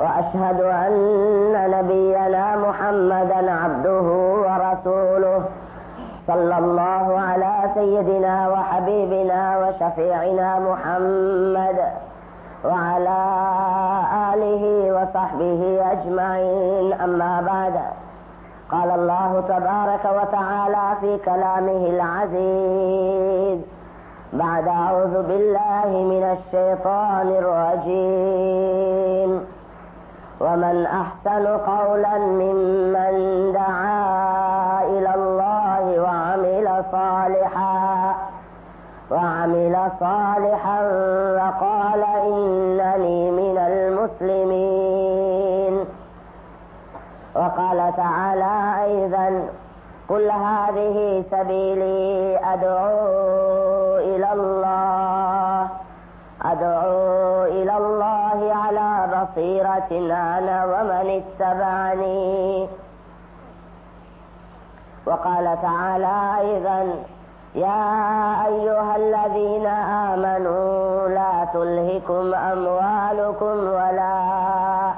وأشهد أن نبينا محمدا عبده ورسوله صلى الله على سيدنا وحبيبنا وشفيعنا محمد وعلى آله وصحبه أجمعين. أما بعد قال الله تبارك وتعالى في كلامه العزيز بعد أعوذ بالله من الشيطان الرجيم. ومن أحسن قولا ممن دعا إلى الله وعمل صالحا وعمل صالحا وقال إنني من المسلمين وقال تعالى أيضا قل هذه سبيلي أدعو إلى الله أدعو بصيرة أنا ومن اتبعني. وقال تعالى أيضا يا أيها الذين آمنوا لا تلهكم أموالكم ولا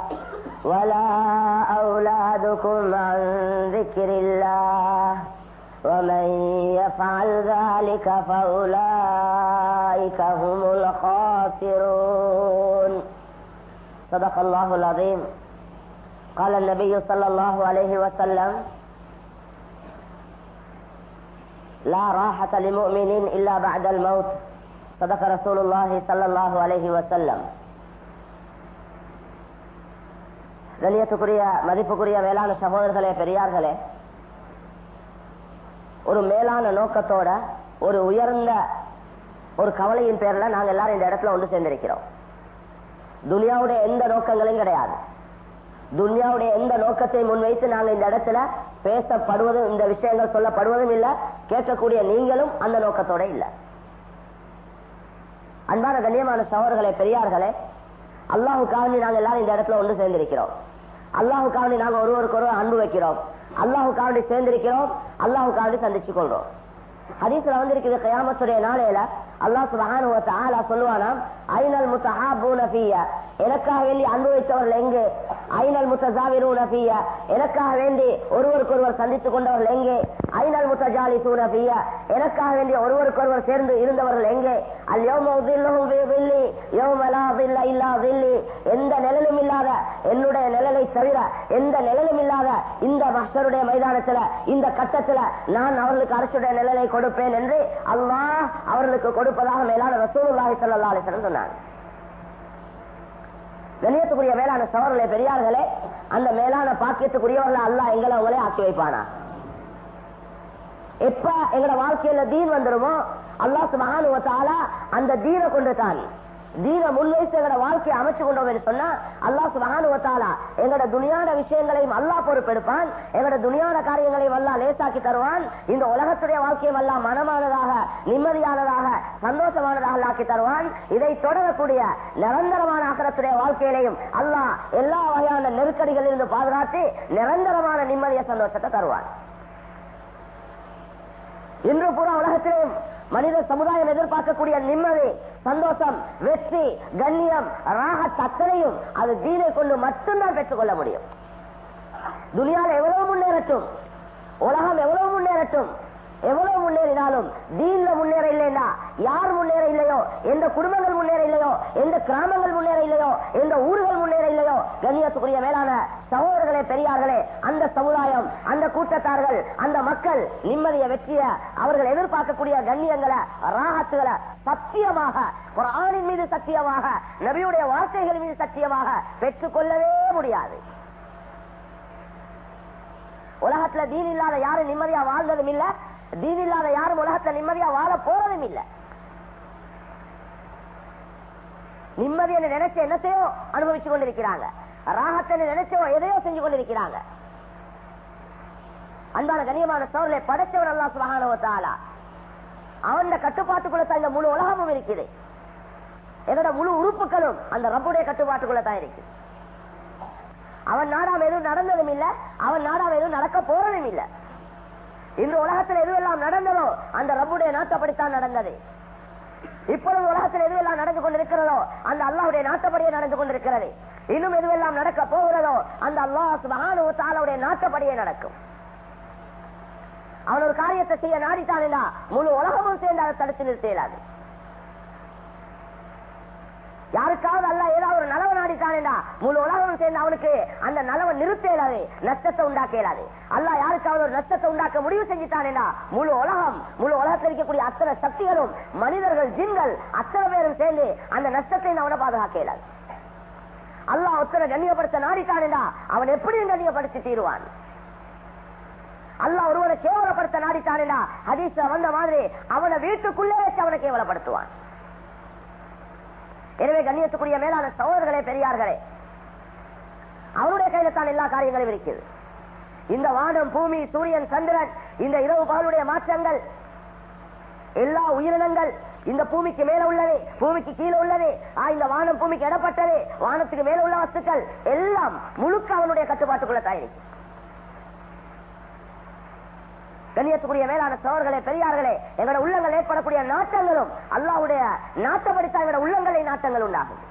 ولا أولادكم عن ذكر الله ومن يفعل ذلك فأولئك هم الخاسرون. صدق الله العظيم قال النبي صلى الله عليه وسلم لا راحة لمؤمن إلا بعد الموت صدق رسول الله صلى الله عليه وسلم கண்ணியத்துக்குரிய மதிப்புக்குரிய மேலான சகோதரர்களே பெரியார்களே ஒரு மேலான நோக்கத்தோட ஒரு உயர்ந்த ஒரு கவலையின் பேர்ல நாங்க எல்லாரும் இந்த இடத்துல ஒன்று சேர்ந்திருக்கிறோம் துனியாவுடைய எந்த நோக்கங்களும் கிடையாது. துன்யாவுடைய எந்த நோக்கத்தை முன்வைத்து நாங்கள் இந்த இடத்துல பேசப்படுவதும் இந்த விஷயங்கள் சொல்லப்படுவதும் இல்ல. கேட்கக்கூடிய நீங்களும் அந்த நோக்கத்தோட இல்ல. அன்பான கண்ணியமான சகோதரர்களே பெரியார்களே அல்லாஹுக்காக நாங்கள் எல்லாரும் இந்த இடத்துல ஒன்று சேர்ந்திருக்கிறோம். அல்லாஹுக்காக நாங்க ஒருவருக்கு ஒருவர் அன்பு வைக்கிறோம். அல்லாஹுக்காண்டி சேர்ந்திருக்கிறோம். அல்லாஹுக்காண்டி சந்திச்சு கொள்றோம் ஹதீஸ்ல வந்திருக்கிறது கயாமத்துடைய நாளையில அல்லா சுபஹான் சொல்லுவானாம் ஐநல் முத்தஹாபூன ஃபிய எனக்காக வேண்டி அன்பு வைத்தவர்கள் எங்கே? ஐநல் முத்தஜாவிரூன எனக்காக வேண்டி ஒருவருக்கொருவர் சந்தித்துக் கொண்டவர்கள் எங்கே? ஐநல் முத்தஜாலி சூன எனக்காக வேண்டிய ஒருவருக்கொருவர் சேர்ந்து இருந்தவர்கள் எங்கே? அல் யோம உதில்லும் வில்லி யோமலா வில்ல இல்லா வில்லி எந்த நிழலும் இல்லாத என்னுடைய நிழலை தவிர எந்த நிழலும் இல்லாத இந்த மஸ்டருடைய மைதானத்தில் இந்த கட்டத்தில் நான் அவர்களுக்கு அரசுடைய நிழலை கொடுப்பேன் என்று அல்லாஹ் அவர்களுக்கு கொடு இருப்பதாக மேலான ரசூலுல்லாஹி ஸல்லல்லாஹு அலைஹி வஸல்லம் சொன்னார் கண்ணியத்துக்குரிய மேலான சவர்களே பெரியார்களே அந்த மேலான பாக்கியத்துக்குரியவர்கள் அல்லாஹ் எங்களை அவங்களே ஆக்கி வைப்பானா? எப்ப எங்களோட வாழ்க்கையில தீன் வந்துருமோ அல்லாஹ் சுபஹானுவத்தால அந்த தீனை கொண்டு தான் தீன முன்வைத்து எங்களோட வாழ்க்கையை அமைச்சு கொண்டோம் என்று சொன்னா அல்லாஹ் சுபஹானுவத்தாலா எங்களோட துணியான விஷயங்களையும் அல்லாஹ் பொறுப்பெடுப்பான். எங்களோட துணியான காரியங்களையும் அல்லா லேசாக்கி தருவான். இந்த உலகத்துடைய வாழ்க்கையும் அல்லா மனமானதாக நிம்மதியானதாக சந்தோஷமானதாக ஆக்கி தருவான். இதை தொடரக்கூடிய நிரந்தரமான அகரத்துடைய வாழ்க்கையிலையும் அல்லாஹ் எல்லா வகையான நெருக்கடிகளில் இருந்து பாதுகாத்து நிரந்தரமான நிம்மதிய சந்தோஷத்தை தருவான். இன்று பூரா உலகத்திலேயும் மனித சமுதாயம் எதிர்பார்க்கக்கூடிய நிம்மதி சந்தோஷம் வெற்றி கண்ணியம் ராக தத்தனையும் அது தீனை கொண்டு மட்டும்தான் பெற்றுக்கொள்ள முடியும். துனியால் எவ்வளவு முன்னேறட்டும்? உலகம் எவ்வளவு முன்னேறட்டும்? எவ்வளவு முன்னேறினாலும் தீன்ல முன்னேற இல்லைன்னா யார் முன்னேற இல்லையோ? எந்த குடும்பங்கள் முன்னேற இல்லையோ? எந்த கிராமங்கள் முன்னேற இல்லையோ? எந்த ஊர்கள் முன்னேற இல்லையோ? கண்ணியத்துக்குரிய மேலான சகோதரர்களே பெரியார்களே அந்த சமுதாயம் அந்த கூட்டத்தார்கள் அந்த மக்கள் நிம்மதிய வெற்றிய அவர்கள் எதிர்பார்க்கக்கூடிய கண்ணியங்களை ராகத்துகளை சத்தியமாக ஒரு ஆணின் மீது சத்தியமாக நபியுடைய வார்த்தைகள் மீது சத்தியமாக பெற்றுக்கொள்ளவே முடியாது. உலகத்துல தீன் இல்லாத யாரும் நிம்மதியா வாழ்ந்ததும் இல்ல தீன் இல்லாத யாரும் உலகத்துல நிம்மதியா வாழ போறதும் இல்ல. நிம்மதி என்று நினைச்ச என்னத்தையோ அனுபவிச்சு கொண்டிருக்கிறாங்க. ராகத்தை நினைச்சோ எதையோ செஞ்சு கொண்டிருக்கிறாங்க. அன்பான கனியமான சோழலை படைச்சவன் அல்லா சுகானவத்தாலா அவன் கட்டுப்பாட்டுக்குள்ள தான் இந்த முழு உலகமும் இருக்குது. என்னோட முழு உறுப்புகளும் அந்த ரப்புடைய கட்டுப்பாட்டுக்குள்ள தான் இருக்கு அவன் நாடாம எதுவும் நடந்ததும் இல்ல அவன் நாடாம எதுவும் நடக்க போறதும் இல்ல. இந்த உலகத்தில் எதுவெல்லாம் நடந்ததோ அந்த ரப்புடைய நாட்டப்படித்தான் நடந்தது. இப்பொழுது உலகத்தில் எதுவெல்லாம் நடந்து கொண்டிருக்கிறதோ அந்த அல்லாவுடைய நாட்டப்படியே நடந்து கொண்டிருக்கிறது. இன்னும் எதுவெல்லாம் நடக்க போகிறதோ அந்த அல்லாஹ் மகானுடைய நாட்டப்படியே நடக்கும். அவன் ஒரு காரியத்தை செய்ய நாடித்தான் முழு உலகமும் சேர்ந்து அதை தடுத்து நிறுத்த இயலாது யாருக்காவது அல்ல ஏதாவது ஒரு நலவு நாடிக்கானேடா முழு உலகம் சேர்ந்து அவனுக்கு அந்த நலவை நிறுத்த இயலாது நஷ்டத்தை உண்டாக்க இயலாது அல்ல யாருக்காவது ஒரு நஷ்டத்தை உண்டாக்க முடிவு செஞ்சுட்டானேடா முழு உலகம் முழு உலகத்தில் இருக்கக்கூடிய அத்தனை சக்திகளும் மனிதர்கள் ஜின்கள் அத்தனை பேரும் சேர்ந்து அந்த நஷ்டத்தை அவனை பாதுகாக்க இயலாது அல்லாஹ் ஒத்தனை கண்ணியப்படுத்த நாடித்தானேடா அவன் எப்படியும் கண்ணியப்படுத்தி தீருவான். அல்லாஹ் ஒருவனை கேவலப்படுத்த நாடித்தானேடா ஹதீஸ்ல வந்த மாதிரி அவனை வீட்டுக்குள்ளே வச்சு அவனை கேவலப்படுத்துவான். எனவே கண்ணியத்துக்குரிய மேலான சகோதரர்களே பெரியார்களே அவனுடைய கையில தான் எல்லா காரியங்களும் இருக்குது இந்த வானம் பூமி சூரியன் சந்திரன் இந்த இரவு பகலுடைய மாற்றங்கள் எல்லா உயிரினங்கள் இந்த பூமிக்கு மேல உள்ளது பூமிக்கு கீழே உள்ளது. ஆ, இந்த வானம் பூமிக்கு இடப்பட்டது வானத்துக்கு மேல உள்ள வஸ்துக்கள் எல்லாம் முழுக்க அவனுடைய கட்டுப்பாட்டுக்குள்ள தயாரிக்கும் இருக்கு கண்ணியத்துக்குரிய மேலான சோழர்களே பெரியார்களே எங்களோட உள்ளங்கள் ஏற்படக்கூடிய நாட்டங்களும் அல்லாஹ்வுடைய நாட்டப்படித்தான் எங்களோட உள்ளங்களை நாட்டங்கள் உண்டாகும்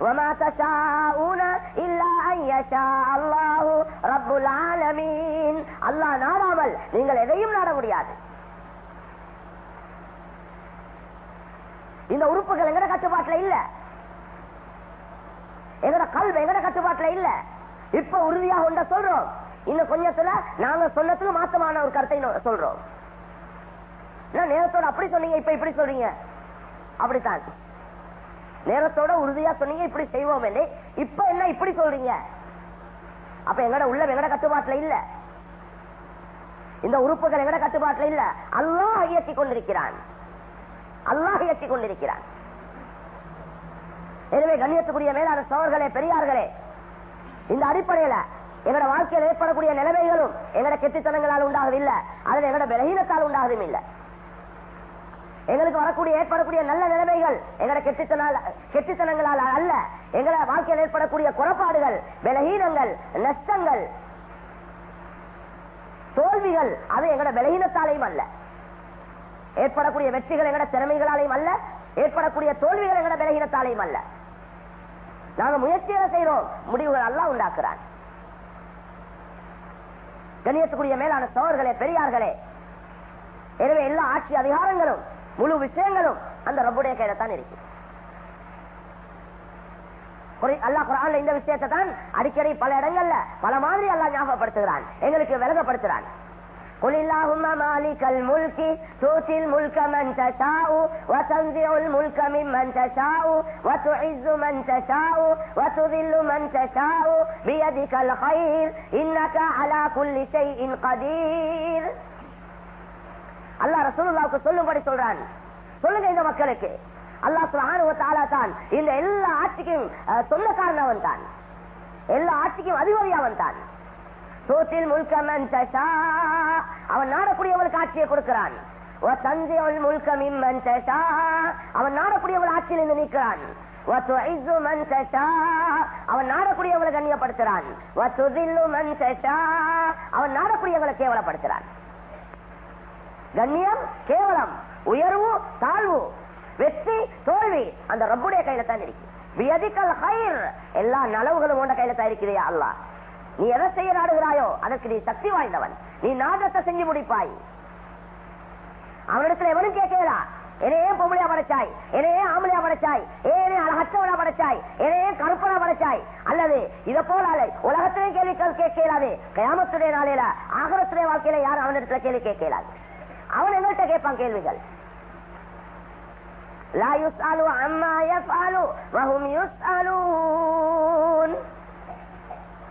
وما تشاءون إلا أن يشاء الله رب العالمين அல்லாஹ் நாடாமல் நீங்கள் எதையும் நாட முடியாது இந்த உறுப்புகள் எங்கட கட்டுப்பாட்டுல இல்ல எங்கட கல்வி எங்கட கட்டுப்பாட்டுல இல்ல இப்ப உறுதியாக ஒன்ற சொல்றோம் இன்னும் கொஞ்சத்துல நாங்க சொன்னதுல மாத்தமான ஒரு கருத்தை சொல்றோம். நேரத்தோட அப்படி சொன்னீங்க இப்ப இப்படி சொல்றீங்க? அப்படித்தான். நேரத்தோட உறுதியா சொன்னீங்க இப்படி செய்வோம் இப்ப என்ன இப்படி சொல்றீங்க? அப்ப எங்கட உள்ள எங்கட கட்டுப்பாட்டுல இல்ல. இந்த உறுப்புகள் எங்கட கட்டுப்பாட்டுல இல்ல. அல்லாஹ் இயக்கி கொண்டிருக்கிறான். அல்லாஹ் இயக்கி கொண்டிருக்கிறான். எனவே கண்ணியத்துக்குரிய மேலான சோழர்களே பெரியார்களே இந்த அடிப்படையில எங்களோட வாழ்க்கையில் ஏற்படக்கூடிய நிலைமைகளும் எங்களோட கெட்டித்தனங்களால் உண்டாகவில்லை அதில் எங்கட பலகீனத்தால் உண்டாகவும் இல்லை. எங்களுக்கு வரக்கூடிய ஏற்படக்கூடிய நல்ல நிலைமைகள் எங்கட கெட்டித்தனால் கெட்டித்தனங்களால் அல்ல. எங்களோட வாழ்க்கையில் ஏற்படக்கூடிய குறைபாடுகள் பலகீனங்கள் நஷ்டங்கள் தோல்விகள் அது எங்கட பலகீனத்தாலையும் அல்ல. ஏற்படக்கூடிய வெற்றிகள் எங்கட திறமைகளாலையும் அல்ல. ஏற்படக்கூடிய தோல்விகள் எங்கட பலகீனத்தாலையும் அல்ல. நாங்க முயற்சிகளை செய்யறோம் முடிவுகள் எல்லாம் உண்டாக்குறான். கணியத்துக்குரிய மேலான சோர்களே பெரியார்களே. எனவே எல்லா ஆட்சி அதிகாரங்களும் முழு விஷயங்களும் அந்த ரப்புடைய கையில தான் இருக்கு அல்லாஹ் இந்த விஷயத்தை தான் அடிக்கடி பல இடங்கள்ல பல மாதிரி அல்லா ஞாபகப்படுத்துகிறான். எங்களுக்கு விலகப்படுத்துறான் قل اللهم مالك الملك تؤتي الملك من تشاء وتنزع الملك ممن تشاء وتعز من تشاء وتذل من تشاء بيدك الخير انك على كل شيء قدير அல்லாஹ் ரசூலுல்லாவுக்கு சொல்லும்படி சொல்றான் சொல்லுங்க இந்த மக்களுக்கு அல்லாஹ் சுப்ஹானஹு வ தஆலா தான் இந்த எல்லா ஆட்சிக்கும் அஹ், சொந்தக்காரன் அவன் தான் எல்லா ஆட்சிக்கும் அதிபதி அவன் தான் சூத்தில் முல்கமன் தஷா அவன் நாடக்கூடியவளுக்கு ஆட்சியை கொடுக்கிறான். தந்தை அவள் முல்கம் இம்மன் தஷா அவன் நாடக்கூடியவள் ஆட்சியில் இருந்து நிற்கிறான் அவன் நாடக்கூடியவளை கண்ணியப்படுத்துறான் அவன் நாடக்கூடியவளை கேவலப்படுத்துறான் கண்ணியம் கேவலம் உயர்வு தாழ்வு வெற்றி தோல்வி அந்த ரப்புடைய கையில தான் இருக்கு. வியதிக்கல் ஹைர். எல்லா நலவுகளும் உண்ட கையில தான் இருக்கிறியா அல்லாஹ். நீ எதை செய்ய நாடுகிறாயோ அதற்கு நீ சக்தி வாய்ந்தவன். நீ நாடத்தை செஞ்சு முடிப்பாய். அவனிடத்துல எவனும் கேட்கலா என்னையே பொம்பளையா படைச்சாய். என்னையே ஆம்பளையா படைச்சாய். ஏனே அழகற்றவனா படைச்சாய். என்னையே கருப்பனா படைச்சாய். அல்லது இத போல உலகத்திலே கேள்வி கேட்கலாது கிராமத்துடைய நாளையில ஆகரத்துடைய வாழ்க்கையில யாரும் அவனிடத்துல கேள்வி கேட்கலாது அவன் எங்கள்கிட்ட கேட்பான் கேள்விகள். லா யுஸ்அலு அம்மா யஃஅலு வஹும் யுஸ்அலூன்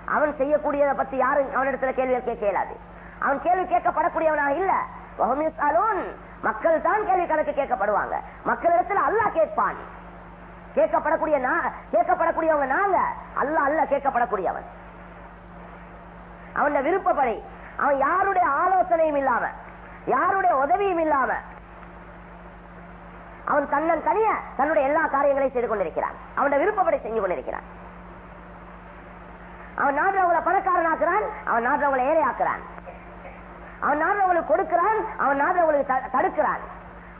அவன் செய்யக்கூடியதை பத்தி யாரும் அவனிடத்துல கேள்வி கேட்க இயலாது. அவன் கேள்வி கேட்கப்படக்கூடியவனாக இல்ல. மக்கள் தான் கேள்வி கணக்கு கேட்கப்படுவாங்க. மக்களிடத்துல அல்லாஹ் கேட்பான். கேட்கப்படக்கூடிய கேட்கப்படக்கூடியவங்க நாங்க. அல்லாஹ் அல்ல கேட்கப்படக்கூடியவன். அவன் விருப்பப்படி. அவன் யாருடைய ஆலோசனையும் இல்லாம யாருடைய உதவியும் இல்லாம அவன் தன்னன் தனிய தன்னுடைய எல்லா காரியங்களையும் செய்து கொண்டிருக்கிறான். அவனுடைய விருப்பப்படி செஞ்சு கொண்டிருக்கிறான். அவன் நாடுறவங்களை பணக்காரனாக்குறான் அவன் நாடுறவங்களை ஏழையாக்குறான் அவன் நாடுறவங்களுக்கு கொடுக்கிறான் அவன் நாடுறவங்களுக்கு த- தடுக்கிறான்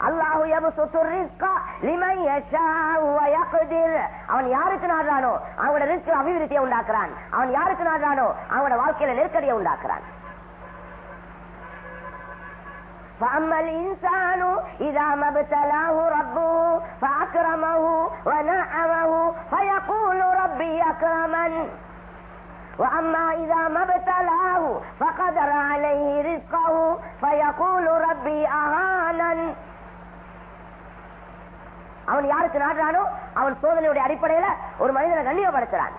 அல்லாஹு யபசுத்து ரிஸ்கா லிமன் யஷாஉ வ யக்திர். அவன் யாருக்கு நாடுறானோ அவனோட ரிஸ்க் அபிவிருத்தியை உண்டாக்குறான் அவன் யாருக்கு நாடுறானோ அவனோட வாழ்க்கையில நெருக்கடியை உண்டாக்குறான் فأما الإنسان إذا ما ابتلاه ربه فأكرمه ونعمه فيقول ربي أكرمن وأما إذا ما ابتلاه فقدر عليه رزقه فيقول ربي أهانن அவன் யாருக்கு நாடுறானோ அவன் சோதனையுடைய அடிப்படையில ஒரு மனிதனை கண்ணியப்படுத்துறான்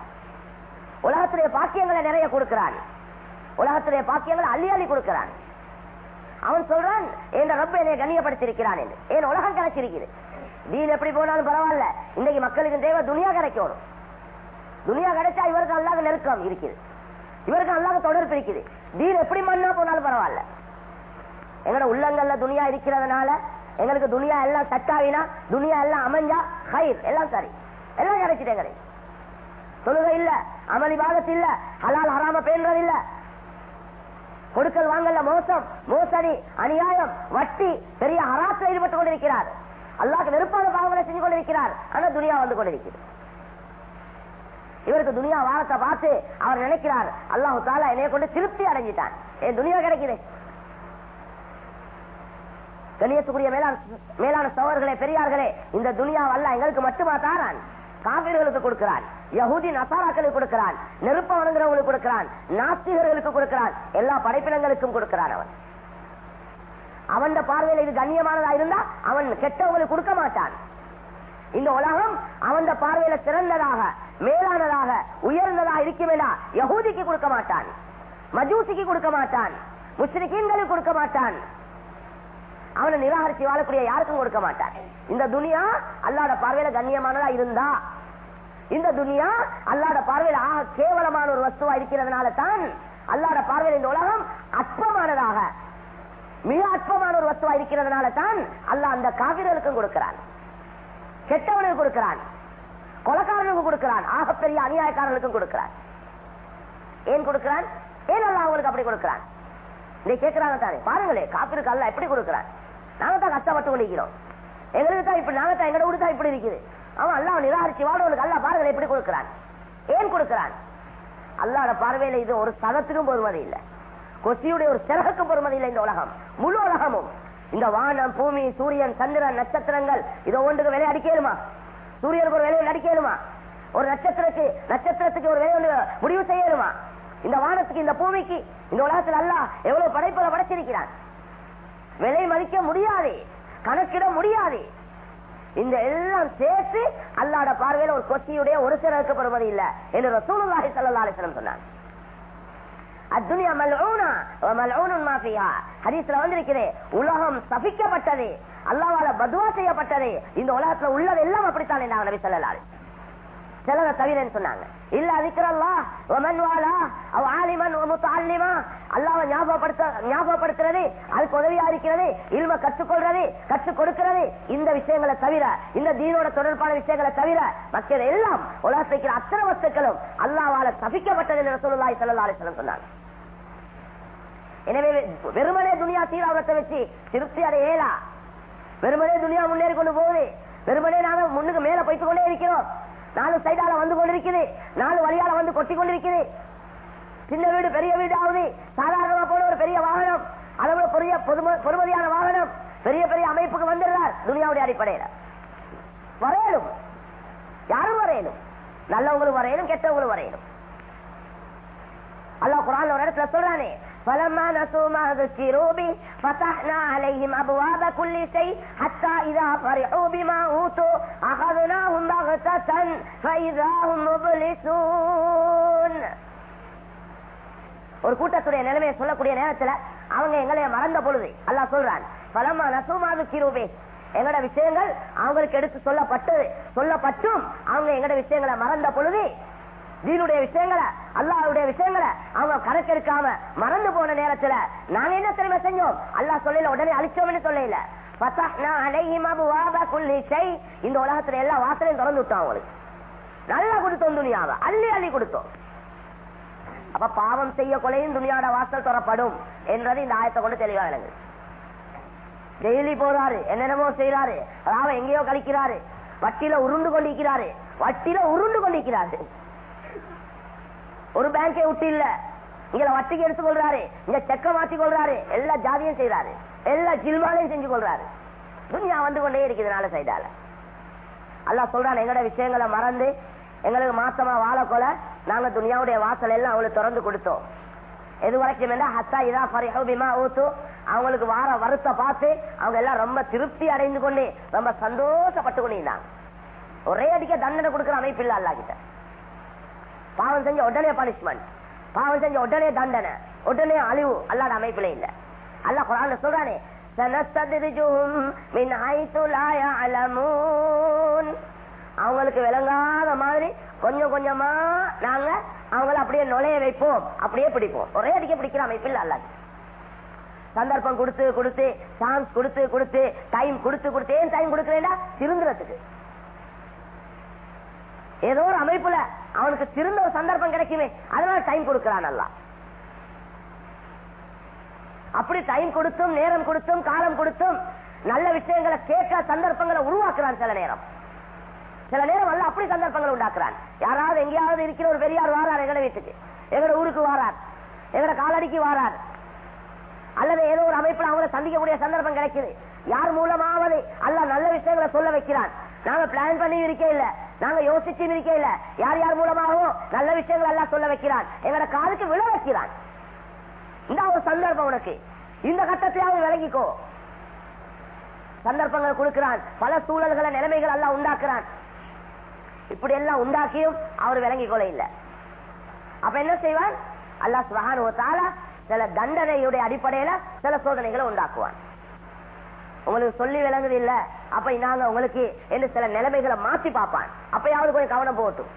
உலகத்துடைய பாக்கியங்களை நிறைய கொடுக்கிறான் உலகத்துடைய பாக்கியங்களை அள்ளி அள்ளி கொடுக்கிறான் அவன் சொல்றான் என் ரப்ப என்னை கண்ணியப்படுத்திருக்கிறான் என்று என் உலகம் கிடைச்சிருக்குது தீன் எப்படி போனாலும் பரவாயில்ல இன்னைக்கு மக்களுக்கு தேவை துனியா கிடைக்கணும் துனியா கிடைச்சா இவருக்கு அல்லாத நெருக்கம் இருக்குது. இவருக்கு அல்லாத தொடர்பு இருக்குது. தீன் எப்படி மண்ணா போனாலும் பரவாயில்ல. எங்களோட உள்ளங்கள்ல துனியா இருக்கிறதுனால எங்களுக்கு துனியா எல்லாம் சட்டாவினா துனியா எல்லாம் அமைஞ்சா ஹைர் எல்லாம் சரி. எல்லாம் கிடைச்சிட்டு எங்களுக்கு. தொழுகை இல்ல அமளி பாகத்து இல்ல ஹலால் ஹராம பேன்றது இல்ல. கொடுக்கல் வாங்கல மோசம் மோசடி அநியாயம் வட்டி பெரிய ஹராசில் ஈடுபட்டுக் கொண்டிருக்கிறார். அல்லாக்கு வெறுப்பான பாவங்களை செஞ்சு கொண்டிருக்கிறார். ஆனா துனியா வந்து கொண்டிருக்கிறது இவருக்கு துனியா வாரத்தை பார்த்து அவர் நினைக்கிறார். அல்லாஹு தாலா என்னைய கொண்டு திருப்தி அடைஞ்சிட்டான். என் துனியா கிடைக்குது. கணியத்துக்குரிய மேலான மேலான சோழர்களே பெரியார்களே இந்த துனியா அல்ல எங்களுக்கு மட்டுமா தாரான்? காவிர்களுக்கு கொடுக்கிறான். யகுதி நசாராக்களுக்கு கொடுக்கிறான். நெருப்ப வணங்குறவங்களுக்கு கொடுக்கிறான். நாஸ்திகர்களுக்கு கொடுக்கிறான். எல்லா படைப்பினங்களுக்கும் கொடுக்கிறான் அவன். அவன் பார்வையில் இது கண்ணியமானதா இருந்தா அவன் கெட்டவங்களுக்கு கொடுக்க மாட்டான். இந்த உலகம் அவன் பார்வையில சிறந்ததாக மேலானதாக உயர்ந்ததாக இருக்குமேடா யகூதிக்கு கொடுக்க மாட்டான். மஜூசிக்கு கொடுக்க மாட்டான். முஸ்லிம்களுக்கு கொடுக்க மாட்டான். அவனை நிராகரிச்சு வாழக்கூடிய யாருக்கும் கொடுக்க மாட்டான். இந்த துனியா அல்லாட பார்வையில கண்ணியமானதா இருந்தா? இந்த துனியா அல்லாத பார்வையில் ஆக கேவலமான ஒரு வஸ்துவா இருக்கிறதுனால தான் அல்லாட பார்வையில் இந்த உலகம் அற்பமானதாக மிக அற்பமான ஒரு வஸ்துவா இருக்கிறதுனால தான் அல்லாஹ் அந்த காவிரர்களுக்கும் கொடுக்கிறான். கெட்டவனுக்கு கொடுக்கிறான். கொலக்காரனுக்கு கொடுக்கிறான். ஆகப்பெரிய அநியாயக்காரர்களுக்கும் கொடுக்கிறான். ஏன் கொடுக்கிறான்? ஏன் அல்லாஹ் அவங்களுக்கு அப்படி கொடுக்கிறான்? இதை கேட்கிறாங்க தானே. பாருங்களே காப்பிருக்கு அல்ல எப்படி கொடுக்கிறான்? நாங்க தான் கஷ்டப்பட்டு கொண்டிருக்கிறோம். எங்களுக்கு தான் இப்படி நாங்க தான் தான் இப்படி இருக்குது. அவன் அல்லாஹ் நிராகரிச்சு வாடவனுக்கு அல்ல பாருங்களே எப்படி கொடுக்கிறான். ஏன் கொடுக்கிறான்? அல்லாட பார்வையில இது ஒரு சதத்திலும் பொறுமதி இல்லை. கொசியுடைய ஒரு சிறகுக்கும் பொறுமதி இல்லை இந்த உலகம். முழு உலகமும். இந்த வானம் பூமி சூரியன் சந்திரன் நட்சத்திரங்கள் இதோ ஒன்றுக்கு விலை அடிக்கலுமா சூரியனுக்கு ஒரு விலையை அடிக்கலுமா ஒரு நட்சத்திரத்துக்கு நட்சத்திரத்துக்கு ஒரு விலை முடிவு செய்யணுமா இந்த வானத்துக்கு இந்த பூமிக்கு இந்த உலகத்தில் அல்ல எவ்வளவு படைப்புகளை படைச்சிருக்கிறான்? விலை மதிக்க முடியாது கணக்கிட முடியாது. இந்த எல்லாம் சேர்த்து அல்லாட பார்வையில ஒரு கொத்தியுடைய ஒரு சிலருக்கு பெறுவது இல்ல என்று ரசூலுல்லாஹி ஸல்லல்லாஹு சொன்னார் அத்துனியா மல்ஊனா வ மல்ஊனுன் மா ஃபீஹா. ஹதீஸ்ல வந்திருக்குது உலகம் சபிக்கப்பட்டது அல்லாவால பதுவா செய்யப்பட்டது. இந்த உலகத்துல உள்ளது எல்லாம் அப்படித்தான் என்றாங்க நபி சொல்லலாரு அலைஹி சிலரை தவிரன்னு சொன்னாங்க. இல்ல அதிக்கிறல்லா ஒமன் வாலா அவ ஆலிமன் முத்தாலிமா ஞாபகப்படுத்த ஞாபகப்படுத்துறது அதுக்கு உதவியா இருக்கிறது இல்ம கற்றுக்கொள்றது கற்றுக் கொடுக்கிறது இந்த விஷயங்களை தவிர இந்த தீனோட தொடர்பான விஷயங்களை தவிர மக்கள் எல்லாம் உலகத்துக்கு அத்தனை வஸ்துக்களும் அல்லாவால தபிக்கப்பட்டது என்று சொல்லுவாய் செல்லலாறு சொன்னாங்க. எனவே வெறுமனே துனியா தீராவத்தை வச்சு திருப்தி அடையலா? வெறுமனே துணியா முன்னேறி கொண்டு போகுது வெறுமனே நாங்க முன்னுக்கு மேல போய்த்து கொண்டே இருக்கிறோம். நாலு சைடால வந்து கொண்டிருக்குது. நாலு வழியால வந்து கொட்டி கொண்டிருக்குது. சின்ன வீடு பெரிய வீடு ஆகுது சாதாரணமா போன ஒரு பெரிய வாகனம். அளவு பெரிய பொதும- பொறுமதியான வாகனம். பெரிய பெரிய அமைப்புக்கு வந்துடுறார் துனியாவுடைய அடிப்படையில். வரையணும். யாரும் வரையணும். நல்லவங்களும் வரையணும் கெட்டவங்களும் வரையணும். அல்ல குரான் ஒரு இடத்துல சொல்றானே فلما نسوا ما ذكروا به فتحنا عليهم ابواب كل شيء حتى اذا فرحوا بما اوتوا اخذناهم بغتة فاذا هم مبلسون ஒரு கூட்டத்துடைய நிலைமையை சொல்லக்கூடிய நேரத்துல அவங்க எங்களைய மறந்த பொழுது அல்லாஹ் சொல்றான் பலமா நசுமாது கிருபே எங்கட விஷயங்கள் அவங்களுக்கு எடுத்து சொல்லப்பட்டது சொல்லப்பட்டும் அவங்க எங்கட விஷயங்களை மறந்த பொழுது தீனுடைய விஷயங்களை அல்லாவுடைய விஷயங்களை அவங்க கணக்கெடுக்காம மறந்து போன நேரத்துல நாங்க என்ன தெரியுமா செஞ்சோம்? அல்லாஹ் சொல்லல உடனே அழிச்சோம்னு சொல்லல இந்த உலகத்துல எல்லா வாசலையும் திறந்து விட்டோம் அவங்களுக்கு. நல்லா கொடுத்தோம் துனியாவை. அள்ளி அள்ளி கொடுத்தோம். அப்ப பாவம் செய்ய கொலையும் துணியாவோட வாசல் துறப்படும் என்றது இந்த ஆயத்தை கொண்டு தெளிவா விளங்கு டெய்லி போறாரு என்னென்னமோ செய்யறாரு ராவ எங்கேயோ கழிக்கிறாரு வட்டியில உருண்டு கொண்டிருக்கிறாரு வட்டியில உருண்டு கொண்டிருக்கிறாரு. ஒரு பேங்கை விட்டு இல்ல. இங்க வட்டிக்கு எடுத்துக் கொள்றாரு. இங்க செக்க மாத்தி கொள்றாரு. எல்லா ஜாதியும் செய்யறாரு எல்லா ஜில்வாலையும் செஞ்சு கொள்றாரு. துனியா வந்து கொண்டே இருக்கிறதுனால செய்தால. அல்லா சொல்றான் எங்கட விஷயங்களை மறந்து எங்களுக்கு மாசமா வாழக்கொல நாங்க துனியாவுடைய வாசல் எல்லாம் அவங்களுக்கு திறந்து கொடுத்தோம். எது வரைக்கும் என்ன ஹத்தா இதா ஃபரிஹு பிமா ஊத்து. அவங்களுக்கு வார வருத்த பார்த்து அவங்க எல்லாம் ரொம்ப திருப்தி அடைந்து கொண்டு ரொம்ப சந்தோஷப்பட்டு கொண்டிருந்தாங்க ஒரே அடிக்க தண்டனை கொடுக்கிற அமைப்பு இல்ல அல்லா கிட்ட. பாவம் செஞ்ச உடனே பனிஷ்மெண்ட் பாவம் செஞ்ச உடனே தண்டனை. உடனே அழிவு. அல்லாத அமைப்புல இல்ல. அல்ல குரான் சொல்றானே அவங்களுக்கு விளங்காத மாதிரி கொஞ்சம் கொஞ்சமா நாங்க அவங்கள அப்படியே நுழைய வைப்போம். அப்படியே பிடிப்போம். ஒரே அடிக்க பிடிக்கிற அமைப்பில் அல்ல சந்தர்ப்பம் கொடுத்து கொடுத்து சாங்ஸ் கொடுத்து கொடுத்து டைம் கொடுத்து கொடுத்து ஏன் டைம் கொடுக்கிறேன்னா திருந்துறதுக்கு. ஏதோ ஒரு அமைப்புல அவனுக்கு திரும்ப ஒரு சந்தர்ப்பம் கிடைக்குமே அதனால டைம் கொடுக்கிறான் நல்லா. அப்படி டைம் கொடுத்தும் நேரம் கொடுத்தும் காலம் கொடுத்தும் நல்ல விஷயங்களை கேட்க சந்தர்ப்பங்களை உருவாக்குறான் சில நேரம். சில நேரம் அல்ல அப்படி சந்தர்ப்பங்களை உண்டாக்குறான். யாராவது எங்கேயாவது இருக்கிற ஒரு பெரியார் வாரார் எங்களை வீட்டுக்கு. எங்கட ஊருக்கு வாரார். எங்கட காலடிக்கு வாரார். அல்லது ஏதோ ஒரு அமைப்புல அவங்களை சந்திக்கக்கூடிய சந்தர்ப்பம் கிடைக்குது. யார் மூலமாவது அல்ல நல்ல விஷயங்களை சொல்ல வைக்கிறான். நாங்க பிளான் பண்ணி இருக்கே இல்ல. நாங்க யோசிச்சு இருக்க இல்ல யார் யார் மூலமாகவும் நல்ல விஷயங்கள் எல்லாம் சொல்ல வைக்கிறான். எங்கட காலுக்கு விழ வைக்கிறான். இந்த ஒரு சந்தர்ப்பம் உனக்கு. இந்த கட்டத்தையாவது விளங்கிக்கோ. சந்தர்ப்பங்கள் கொடுக்கிறான். பல சூழல்களை நிலைமைகள் எல்லாம் உண்டாக்குறான். இப்படி எல்லாம் உண்டாக்கியும் அவர் விளங்கிக் கொள்ள இல்ல. அப்ப என்ன செய்வான்? அல்லாஹ் சுபஹானஹு சில தண்டனையுடைய அடிப்படையில சில சோதனைகளை உண்டாக்குவான். உங்களுக்கு சொல்லி விளங்குது இல்ல அப்ப நாங்க உங்களுக்கு என்று சில நிலைமைகளை மாத்தி பார்ப்பான். அப்பயாவது கொஞ்சம் கவனம் போட்டும்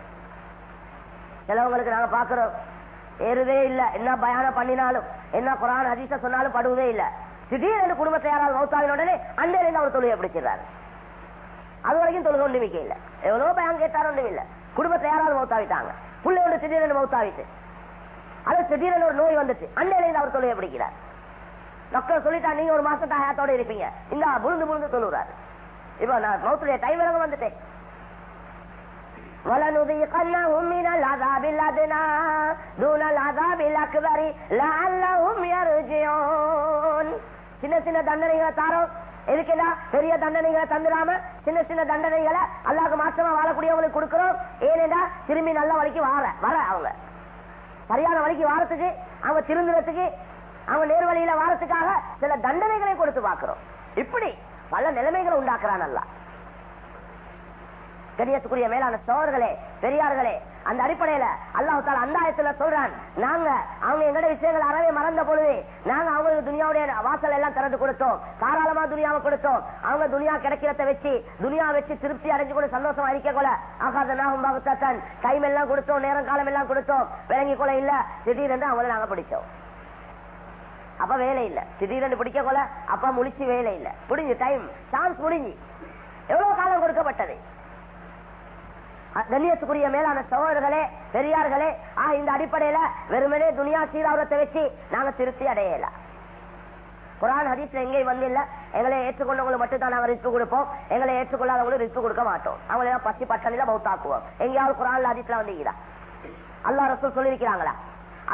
சிலவங்களுக்கு நாங்க பாக்குறோம் ஏறுதே இல்ல. என்ன பயானம் பண்ணினாலும் என்ன குரான் அதிச சொன்னாலும் படுவதே இல்ல. திடீர்னு குடும்பத்தை யாராவது மௌத்தாவின உடனே அண்டையில அவர் தொழுகை பிடிச்சிடுறாரு. அது வரைக்கும் தொழுகை ஒன்றுமிக்க இல்ல. எவ்வளவு பயம் கேட்டாலும் ஒன்றும் இல்ல குடும்பத்தை யாராவது மௌத்தாவிட்டாங்க பிள்ளையோட திடீர்னு மௌத்தாவிட்டு அது திடீரென்று ஒரு நோய் வந்துச்சு. அண்டையில அவர் தொழுகை பிடிக்கிறார். டாக்டர் சொல்லிட்டா நீங்க ஒரு மாசத்தா ஹேத்தோட இருப்பீங்க இந்த புழுந்து புழுந்து தொழுறாரு இப்ப நான் மௌத்துடைய டைம் விலங்க வந்துட்டேன் ولنذيقنهم من العذاب الأدنى دون العذاب الأكبر لعلهم يرجعون சின்ன சின்ன தண்டனைகளை தாரோம் எதுக்குடா பெரிய தண்டனைகளை தந்துடாம சின்ன சின்ன தண்டனைகளை அல்லாஹ்க்கு மாற்றமா வாழக்கூடியவங்களுக்கு கொடுக்கிறோம் ஏனென்றா திரும்பி நல்ல வழிக்கு வாழ வர அவங்க சரியான வழிக்கு வாரத்துக்கு அவங்க திருந்துறதுக்கு அவங்க நேர்வழியில வாரத்துக்காக சில தண்டனைகளை கொடுத்து பார்க்கிறோம். இப்படி பல நிலைமைகளை உண்டாக்குறான் அல்ல கண்ணியத்துக்குரிய மேலான சோழர்களே பெரியார்களே அந்த அடிப்படையில அல்லாஹால தாலா அந்த ஆயத்துல சொல்றான் நாங்க அவங்க எங்கட விஷயங்கள் அறவே மறந்த பொழுது நாங்க அவங்களுக்கு துனியாவுடைய வாசல் எல்லாம் திறந்து கொடுத்தோம் தாராளமா துனியாவை கொடுத்தோம். அவங்க துனியா கிடைக்கிறத வச்சு துனியா வச்சு திருப்தி அடைஞ்சு கூட சந்தோஷமா இருக்க கொள்ள ஆகாத நாகும் பாகத்தான் டைம் எல்லாம் கொடுத்தோம் நேரம் காலம் எல்லாம் கொடுத்தோம். விளங்கி கொள்ள இல்ல. திடீரென்று அவங்களை நாங்க பிடிச்சோம். அப்ப வேலை இல்ல. திடீரென்று பிடிக்க கொல அப்ப முழிச்சு வேலை இல்ல. முடிஞ்சு டைம் சான்ஸ் முடிஞ்சு. எவ்வளவு காலம் கொடுக்கப்பட்டது? கண்ணியத்துக்குரிய மேலான சகோதரர்களே பெரியார்களே ஆக இந்த அடிப்படையில வெறுமனே துனியா சீராவரத்தை வச்சு நாங்க திருப்தி அடையல. குரான் ஹதீஸ்ல எங்கேயும் வந்து இல்ல எங்களை ஏற்றுக்கொண்டவங்களுக்கு மட்டும் தான் நாங்க ரிஸ்க் கொடுப்போம். எங்களை ஏற்றுக்கொள்ளாதவங்களுக்கு ரிஸ்க் கொடுக்க மாட்டோம். அவங்களை பசி பட்டணில பௌத்தாக்குவோம் எங்கேயாவது குரான்ல ஹதீஸ்ல வந்தீங்களா அல்லா ரசூல் சொல்லியிருக்கிறாங்களா?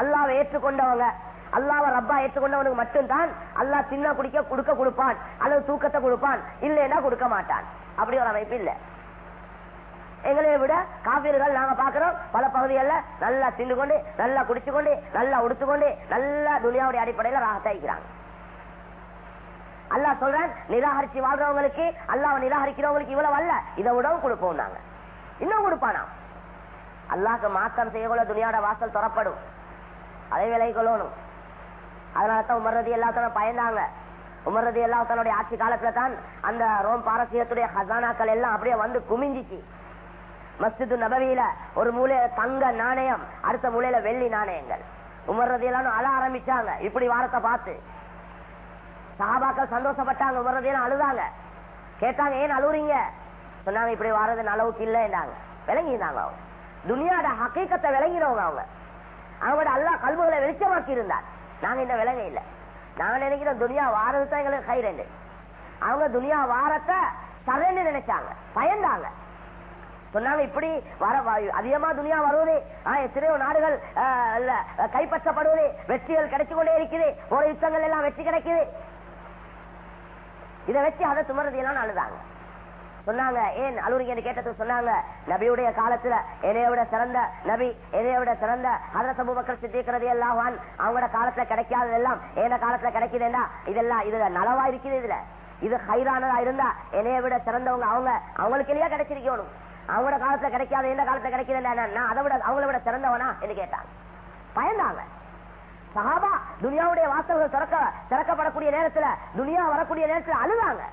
அல்லாவை ஏற்றுக்கொண்டவங்க அல்லாவை ரப்பா ஏற்றுக்கொண்டவனுக்கு மட்டும்தான் அல்லா தின்ன குடிக்க கொடுக்க கொடுப்பான். அல்லது தூக்கத்தை கொடுப்பான். இல்லைன்னா கொடுக்க மாட்டான். அப்படி ஒரு அமைப்பு இல்லை. எங்களை விட காப்பீர்கள் நாங்க பாக்குறோம் பல பகுதிகளில் நல்லா தின்னு கொண்டு நல்லா குடிச்சு கொண்டு நல்லா உடுத்துக்கொண்டு நல்லா துனியாவுடைய அடிப்படையில ராகத்தாய்க்கிறாங்க அல்லா சொல்றேன் நிராகரிச்சு வாழ்றவங்களுக்கு அல்லாவை நிராகரிக்கிறவங்களுக்கு இவ்வளவு அல்ல. இதை விடவும் கொடுப்போம் நாங்க. இன்னும் கொடுப்பானா? அல்லாக்கு மாற்றம் செய்யக்குள்ள துணியாவோட வாசல் துறப்படும். அதை விலை கொள்ளணும். அதனாலதான் உமர்றது எல்லாத்தனும் பயந்தாங்க. உமர்றது எல்லாத்தனுடைய ஆட்சி காலத்துல தான் அந்த ரோம் பாரசீகத்துடைய ஹசானாக்கள் எல்லாம் அப்படியே வந்து குமிஞ்சிச்சு. மஸ்ஜிது நபவியில ஒரு மூலையில தங்க நாணயம் அடுத்த மூலையில வெள்ளி நாணயங்கள். உமர்றதையெல்லாம் அழ ஆரம்பிச்சாங்க. இப்படி வாரத்தை பார்த்து. சாபாக்கள் சந்தோஷப்பட்டாங்க. உமர்றதையெல்லாம் அழுதாங்க. கேட்டாங்க ஏன் அழுவுறீங்க? சொன்னாங்க இப்படி வாரது அளவுக்கு இல்லைன்றாங்க விளங்கினாங்க அவங்க. துனியாட ஹக்கீக்கத்தை விளங்கினவங்க அவங்க. அவங்களோட அல்லா கல்விகளை வெளிச்சமாக்கி இருந்தார் நாங்க இந்த விலங்க இல்ல. நாங்க நினைக்கிறோம் துனியா வாரதுதான் எங்களுக்கு கைரண்டு அவங்க துனியா வாரத்தை சரண்டு நினைச்சாங்க. பயந்தாங்க. சொன்னாங்க இப்படி வர அதிகமா துனியா வருவது எத்தனையோ நாடுகள் ஆ, இல்ல, கைப்பற்றப்படுவது வெற்றிகள் கிடைச்சு கொண்டே இருக்குது. ஒரு யுத்தங்கள் எல்லாம் வெற்றி கிடைக்குது. இதை வச்சு அதை சுமரதியெல்லாம் அழுதாங்க. சொன்னாங்க. ஏன் அலுவலிங்க கேட்டது சொன்னாங்க. நபியுடைய காலத்துல என்னைய விட சிறந்த நபி என்னைய விட சிறந்த ஹதரத் மக்கள் சித்திக்கிறது எல்லாம் அவங்களோட காலத்துல கிடைக்காதது எல்லாம் என்ன காலத்துல கிடைக்குதுன்னா இதெல்லாம் இதுல நலவா இருக்குது இதுல. இது ஹைரானதா இருந்தா என்னைய விட சிறந்தவங்க அவங்க அவங்களுக்கு இல்லையா கிடைச்சிருக்கணும். அவங்களோட காலத்துல கிடைக்காத எந்த காலத்துல கிடைக்கிறது நான் அதை விட அவங்கள விட சிறந்தவனா என்று கேட்டாங்க. பயந்தாங்க. சகாபா துனியாவுடைய வாசல்கள் திறக்க திறக்கப்படக்கூடிய நேரத்துல துனியா வரக்கூடிய நேரத்துல அழுதாங்க.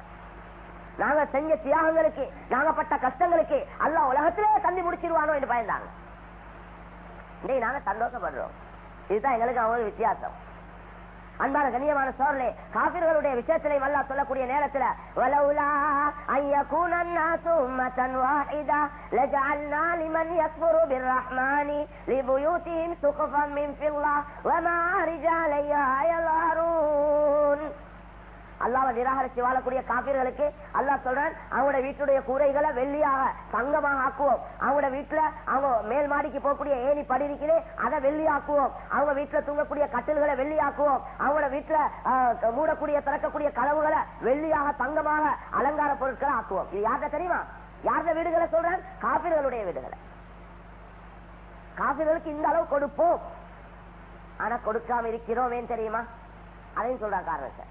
நாங்க செஞ்ச தியாகங்களுக்கு நாங்கப்பட்ட கஷ்டங்களுக்கு அல்ல உலகத்திலே தந்தி முடிச்சிருவானோ என்று பயந்தாங்க. இன்னைக்கு நாங்க சந்தோஷப்படுறோம். இதுதான் எங்களுக்கு அவங்க வித்தியாசம். அன்பான கண்ணியமான சோழே காபிர்களுடைய விஷயத்திலே வல்லா சொல்லக்கூடிய நேரத்தில் வலவுலா ஐயா கூனன்னா சும்மத்தன் வாஹிதா லஜஅல்னா லிமன் யக்ஃபுரு பிர்ரஹ்மானி லிபுயூதிஹிம் சுகுஃபம் மின் ஃபில்லா வமாரிஜா லையா யலஹரூன் அல்லாவை நிராகரிச்சு வாழக்கூடிய காப்பீர்களுக்கு அல்லாஹ் சொல்றான் அவங்களோட வீட்டுடைய கூரைகளை வெள்ளியாக தங்கமாக ஆக்குவோம். அவங்களோட வீட்டுல அவங்க மேல் மாடிக்கு போகக்கூடிய ஏணி படி இருக்குது அதை வெள்ளியாக்குவோம். அவங்க வீட்டுல தூங்கக்கூடிய கட்டில்களை வெள்ளியாக்குவோம். அவங்களோட வீட்டுல ஆஹ், மூடக்கூடிய திறக்கக்கூடிய கதவுகளை வெள்ளியாக தங்கமாக அலங்கார பொருட்களை ஆக்குவோம். இது யார்கிட்ட தெரியுமா? யார்த வீடுகளை சொல்றான்? காப்பீர்களுடைய வீடுகளை. காப்பீர்களுக்கு இந்த அளவு கொடுப்போம். ஆனா கொடுக்காம இருக்கிறோம் ஏன் தெரியுமா? அதையும் சொல்றான் காரணத்தை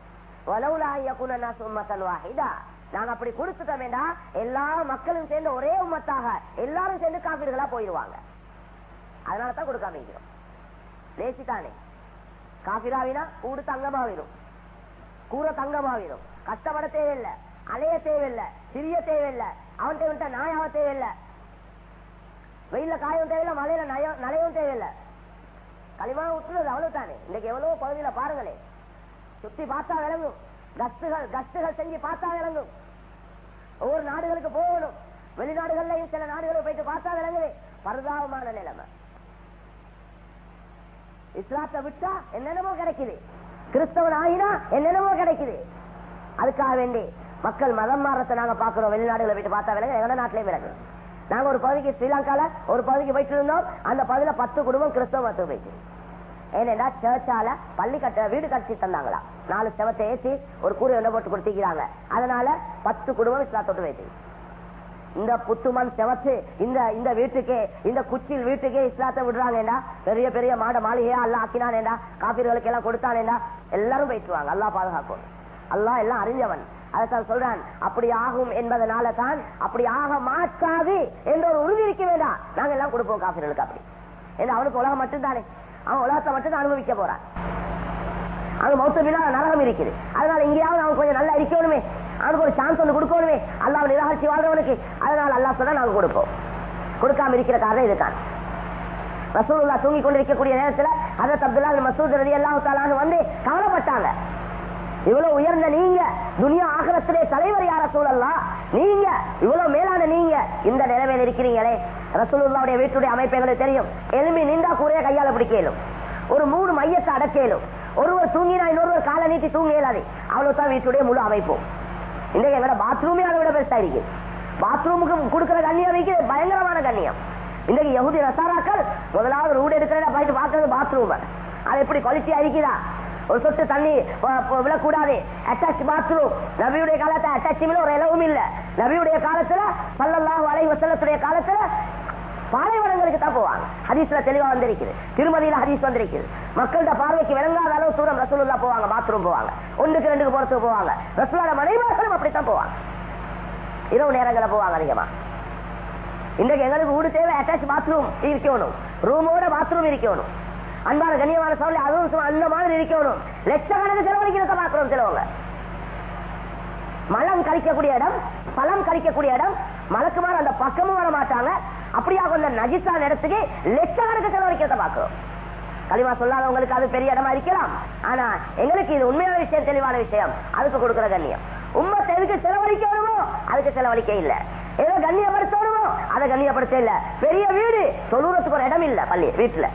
வலவுலா யகுன நாஸ் உம்மத்தன் வாஹிதா. நாங்க அப்படி கொடுத்துட்டோமேடா எல்லா மக்களும் சேர்ந்து ஒரே உமத்தாக எல்லாரும் சேர்ந்து காப்பீடுகளா போயிடுவாங்க அதனாலதான் கொடுக்காம இருக்கிறோம். லேசித்தானே காபிராவினா கூடு தங்கமாவிடும் கூற தங்கமாவிடும் கஷ்டப்பட தேவையில்லை அலைய தேவையில்லை சிறிய தேவையில்லை அவன் தேவையிட்ட நாயாவ தேவையில்லை. வெயில காயும் தேவையில்லை மழையில நலையும் தேவையில்லை. களிமா விட்டுறது அவ்வளவு தானே இன்னைக்கு எவ்வளவு பகுதியில பாருங்களேன். சுத்தி பார்த்தா விளங்கும். கஸ்டுகள் கஸ்டுகள் செஞ்சு பார்த்தா விளங்கும். ஒவ்வொரு நாடுகளுக்கு போகணும். வெளிநாடுகள்லயும் சில நாடுகளுக்கு போயிட்டு பார்த்தா விளங்குது. பரிதாபமான நிலைமை. இஸ்லாத்தை விட்டா என்னென்னமோ கிடைக்குது. கிறிஸ்தவன் ஆகினா என்னென்னமோ கிடைக்குது. அதுக்காக வேண்டி மக்கள் மதம் மாறத்தை நாங்க பாக்குறோம் வெளிநாடுகளை போயிட்டு பார்த்தா விலங்கு எங்க நாட்டிலே விலங்கு நாங்க ஒரு பகுதிக்கு ஸ்ரீலங்கால ஒரு பகுதிக்கு போயிட்டு இருந்தோம். அந்த பகுதியில பத்து குடும்பம் கிறிஸ்தவ மதத்துக்கு போயிட்டு. ஏனென்றா சர்ச்சால பள்ளி கட்ட வீடு கட்டி தந்தாங்களா. நாலு செவத்தை ஏற்றி ஒரு கூரை என்ன போட்டு கொடுத்திக்கிறாங்க. அதனால பத்து குடும்பம் இஸ்லாத்தோட்டு வைத்து இந்த புத்துமன் செவத்து இந்த இந்த வீட்டுக்கே இந்த குச்சில் வீட்டுக்கே இஸ்லாத்தை விடுறாங்கடா பெரிய பெரிய மாட மாளிகையா எல்லாம் ஆக்கினானேடா காப்பீர்களுக்கு எல்லாம் கொடுத்தானேடா எல்லாரும் போயிட்டுருவாங்க அல்லா பாதுகாக்கும் அல்லாஹ் எல்லாம் அறிஞ்சவன். அதைத்தான் சொல்றான் அப்படி ஆகும் என்பதனால தான் அப்படி ஆக மாட்டாது என்ற ஒரு உறுதி இருக்க வேண்டாம். நாங்க எல்லாம் கொடுப்போம் காப்பீர்களுக்கு அப்படி. ஏன்னா அவனுக்கு உலகம் மட்டும்தானே. அவன் உலகத்தை மட்டும் அனுபவிக்க போறான். அங்க மௌத்தபிலா நரகம் இருக்குது. அதனால இங்கேயாவது அவன் கொஞ்சம் நல்லா இருக்கணுமே. அவனுக்கு ஒரு சான்ஸ் ஒன்று கொடுக்கணுமே. அல்லாஹ் நிராகரிச்சு வாழ்றவனுக்கு. அதனால அல்லாஹ் சொன்னா நாங்க கொடுப்போம். கொடுக்காம இருக்கிற காரணம் இதுதான். ரசூலுல்லா தூங்கி கொண்டிருக்கக்கூடிய நேரத்துல அதை அப்துல்லா மசூத் ரதி அல்லாஹு வந்து கவலைப்பட்டாங்க. இவ்வளவு உயர்ந்த நீங்க துனியா ஆகலத்திலே தலைவர் யார சூழல்லாம் நீங்க இவ்வளவு மேலான நீங்க இந்த நிலைமையில் இருக்கிறீங்களே. ரசூலுல்லாவுடைய வீட்டுடைய அமைப்பு எங்களுக்கு தெரியும். எலும்பி நின்றா கூரைய கையால பிடிக்கலும். ஒரு மூணு மையத்தை அடக்கலும். ஒருவர் தூங்கினா இன்னொருவர் காலை நீட்டி தூங்க இயலாது அவ்வளவுதான் வீட்டுடைய முழு அமைப்பும் இன்றைக்கு எங்களோட பாத்ரூமே அதை விட பெருசா இருக்கு. பாத்ரூமுக்கு கொடுக்கிற கண்ணியம் வைக்க பயங்கரமான கண்ணியம். இன்றைக்கு எகுதி ரசாராக்கள் முதலாவது ரூட் எடுக்கிறத போயிட்டு பாக்குறது பாத்ரூம் அது எப்படி குவாலிட்டியா இருக்குதா? ஒரு சொட்டு தண்ணி விழக்கூடாது. அட்டாச் பாத்ரூம் நபியுடைய காலத்துல அட்டாச் ஒரு இலவும் இல்ல. நபியுடைய காலத்துல சல்லல்லாஹு அலைஹி வசலத்துடைய காலத்துல பாலைவனங்களுக்கு தான் போவாங்க. ஹதீஸ்ல தெளிவா வந்திருக்குது. திருமதியில ஹதீஸ் வந்திருக்குது. மக்கள்கிட்ட பார்வைக்கு விளங்காத அளவு தூரம் ரசூலுல்லா போவாங்க பாத்ரூம் போவாங்க. ஒன்றுக்கு ரெண்டுக்கு போறதுக்கு போவாங்க. ரசூலோட மனைவாசலும் அப்படித்தான் போவாங்க. இரவு நேரங்களை போவாங்க அதிகமா. இன்றைக்கு எங்களுக்கு வீடு தேவை அட்டாச் பாத்ரூம் இருக்கணும். ரூமோட பாத்ரூம் இருக்கணும். அன்பான கண்ணியமான சவுளி அதுவும் அந்த மாதிரி இருக்கணும். லட்சக்கணக்கு செலவழிக்கிறத பாக்குறோம் சிலவங்க. மலம் கழிக்கக்கூடிய இடம் பழம் கழிக்கக்கூடிய இடம் மலக்குமார் அந்த பக்கமும் வர மாட்டாங்க. அப்படியா கொஞ்ச நேரத்துக்கு இடத்துக்கு லட்சக்கணக்கு செலவழிக்கிறத பாக்குறோம் களிமா சொல்லாதவங்களுக்கு அது பெரிய இடமா இருக்கலாம். ஆனா எங்களுக்கு இது உண்மையான விஷயம் தெளிவான விஷயம். அதுக்கு கொடுக்கிற கண்ணியம். உம்மத்தை எதுக்கு செலவழிக்கணுமோ அதுக்கு செலவழிக்க இல்ல. ஏதோ கண்ணியப்படுத்தணுமோ அதை கண்ணியப்படுத்த இல்ல. பெரிய வீடு தொழுறதுக்கு ஒரு இடம் இல்ல பள்ளி வீட்டுல.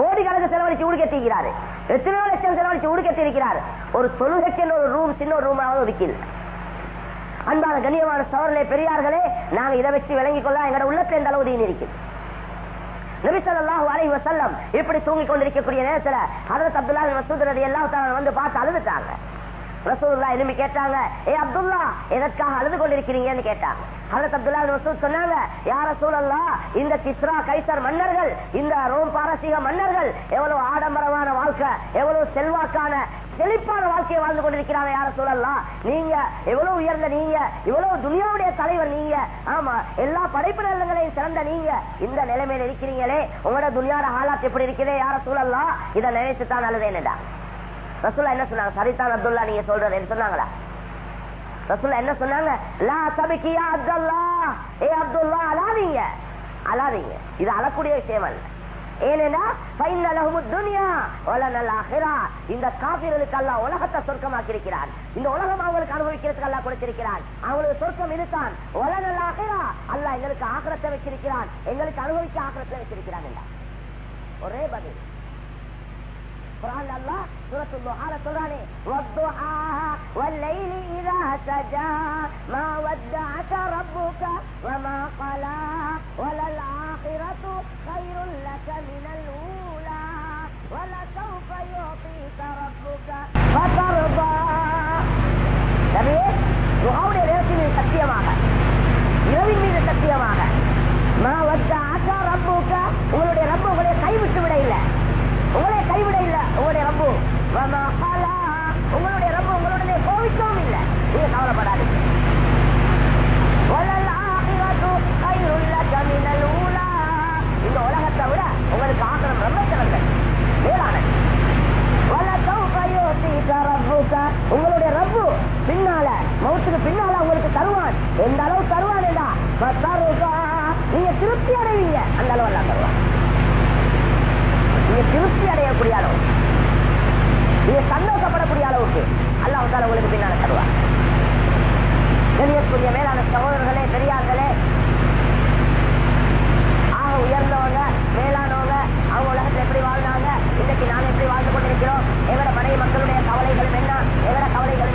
கோடிக்கணக்கு செலவழிச்சு ஊடு கட்டிக்கிறாரு எத்தனையோ லட்சம் செலவழிச்சு ஊடு கட்டி இருக்கிறார் ஒரு தொழுகைக்கு ஒரு ரூம் சின்ன ஒரு ரூமாவது ஒதுக்கி அன்பான கண்ணியமான சவர்களே பெரியார்களே நாங்க இதை வச்சு விளங்கிக் கொள்ள எங்களோட உள்ளத்துல எந்த அளவு இருக்குது நபிசல்லாஹு அலைஹி வஸல்லம் இப்படி தூங்கிக் கொண்டிருக்கக்கூடிய நேரத்துல ஹதரத் அப்துல்லா மசூத் ரதி எல்லாம் வந்து பார்த்து அழுதுட்டாங்க. ரசூலுல்லாஹ் எலும்பி கேட்டாங்க ஏ அப்துல்லா எதற்காக அழுது கொண்டிருக்கிறீங்கன்னு கேட்டாங்க. ஹதரத் அப்துல்லா மசூத் சொன்னாங்க யார சூழல்லா இந்த கிஸ்ரா கைசர் மன்னர்கள் இந்த ரோம் பாரசீக மன்னர்கள் எவ்வளவு ஆடம்பரமான வாழ்க்கை எவ்வளவு செல்வாக்கான செழிப்பான வாழ்க்கையை வாழ்ந்து கொண்டிருக்கிறாங்க யார சொல்லலாம்? நீங்க எவ்வளவு உயர்ந்த நீங்க இவ்வளவு துனியாவுடைய தலைவர் நீங்க ஆமா எல்லா படைப்பு நிலங்களையும் சிறந்த நீங்க இந்த நிலைமையில இருக்கிறீங்களே உங்களோட துனியார ஹாலாத் எப்படி இருக்கிறே யார சொல்லலாம்? இதை நினைச்சு தான் ரசுல்லா என்ன சொன்னாங்க? சரிதான் அப்துல்லா நீங்க சொல்றது சொன்னாங்களா? ரசுல்லா என்ன சொன்னாங்க? லா சபிக்கியா அப்துல்லா ஏ அப்துல்லா அழாதீங்க. அழாதீங்க. இது அழக்கூடிய விஷயம் அல்ல. இந்த காபிர்களுக்கு அல்லா உலகத்தை சொர்க்கமாக்கி இருக்கிறார் இந்த உலகம் அவங்களுக்கு அனுபவிக்கிறதுக்கு அல்ல கொடுத்திருக்கிறான். அவங்களுக்கு சொர்க்கம் இதுதான். உலகல் ஆகிறா அல்லா எங்களுக்கு ஆக்கிரத்தை வச்சிருக்கிறான். எங்களுக்கு அனுபவிக்க ஆக்கிரத்தை வச்சிருக்கிறான் என்றார். ஒரே பதில். குரான் அல்லா ஆல சொல்றானே வத்துஹா வல்லைலி இதா சஜா மா வத்தஅக ரப்புக வமா கலா வலல் ஆகிரது கைருல் லக மினல் ஊலா வலசௌஃப யுஅதீக ரப்புக ஃபதர்தா நபியே துஹாவுடைய நேரத்தின் மீது சத்தியமாக இரவின் மீது சத்தியமாக மா வத்தஅக ரப்புக உங்களுடைய ரப்பு உங்களை கைவிட்டு விட இல்லை உங்களை கைவிட இல்ல. உங்களுடைய ரப்பு. உங்களுடைய ரப்பு உங்களுடைய கோவிக்கவும் இல்ல. நீங்க கவலைப்படாதீங்க. இந்த உலகத்தை விட உங்களுக்கு ஆகணும் ரொம்ப சிறந்தது மேலானது உங்களுடைய ரப்பு பின்னால மவுத்துக்கு பின்னால உங்களுக்கு தருவான். எந்த அளவு தருவான் நீங்க திருப்தி அடைவீங்க. அந்த அளவு எல்லாம் தருவான். நீங்க திருப்தி அடையக்கூடிய அளவு. நீங்க சந்தோஷப்படக்கூடிய அளவுக்கு அல்லாஹால உங்களுக்கு பின்னால தருவார். வெளியக்கூடிய மேலான சகோதரர்களே பெரியார்களே ஆக உயர்ந்தவங்க மேலானவங்க அவங்க உலகத்தில் எப்படி வாழ்ந்தாங்க இன்னைக்கு நாங்க எப்படி வாழ்ந்து கொண்டிருக்கிறோம் எவர மனைவி மக்களுடைய கவலைகள் என்ன எவர கவலைகள்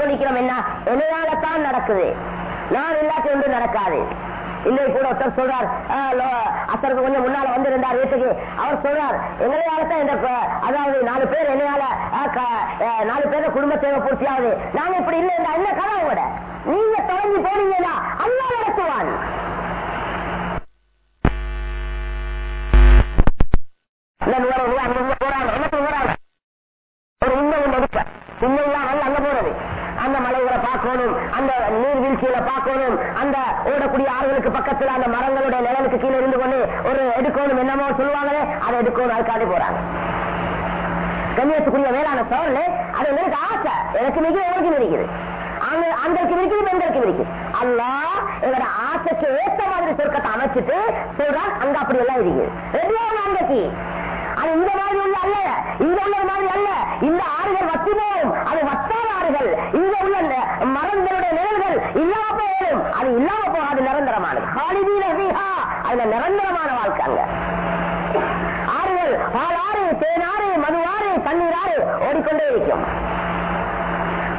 யோசிக்கிறோம் என்ன? என்னையாலத்தான் நடக்குது. நான் இல்லாட்டி ஒன்று நடக்காது. இன்னைக்கு கூட ஒருத்தர் சொல்றார் ஆஹ் அசருக்கு கொஞ்சம் முன்னால வந்திருந்தார் வீட்டுக்கு. அவர் சொல்றார் எங்களையாலத்தான் இந்த அதாவது நாலு பேர் என்னையால நாலு பேர குடும்ப தேவை பூர்த்தியாகுது. நாங்க இப்படி இல்லை என்ன கதை கூட நீங்க தொடங்கி போனீங்கன்னா அல்லா நடத்துவான். ஒரு உண்மை ஒன்று எடுக்க உண்மையெல்லாம் அந்த மலைகளை பார்க்கணும் அந்த நீர்வீழ்ச்சியில பார்க்கணும் அந்த ஓடக்கூடிய ஆறுகளுக்கு பக்கத்தில் அந்த மரங்களுடைய நிழலுக்கு கீழே இருந்து கொண்டு ஒரு எடுக்கணும் என்னமோ சொல்லுவாங்களே அதை எடுக்கணும் அதுக்காண்டி போறாங்க. கண்ணியத்துக்குரிய வேளாண் சோழல் அது எங்களுக்கு ஆசை. எனக்கு மிக உனக்கு இருக்குது ஆண்களுக்கு இருக்குது பெண்களுக்கு இருக்குது அல்லாஹ் எங்களோட ஆசைக்கு ஏற்ற மாதிரி சொர்க்கத்தை அமைச்சிட்டு சொல்றான். அங்க அப்படி எல்லாம் இருக்குது ரெடியான அன்றைக்கு அது இந்த மாதிரி உள்ள அல்ல இங்க உள்ள மாதிரி அல்ல இந்த ஆறுகள் வத்தி போகும் அது வத்தாத ஆறுகள் இங்க உள்ள இந்த மரங்களுடைய நிழல்கள் இல்லாம போயிடும் அது இல்லாம போகாது நிரந்தரமானது ஹாலிதீன ஃபீஹா அதுல நிரந்தரமான வாழ்க்கை அங்க ஆறுகள் பாலாறு தேனாறு மதுவாறு தண்ணீராறு ஓடிக்கொண்டே இருக்கும்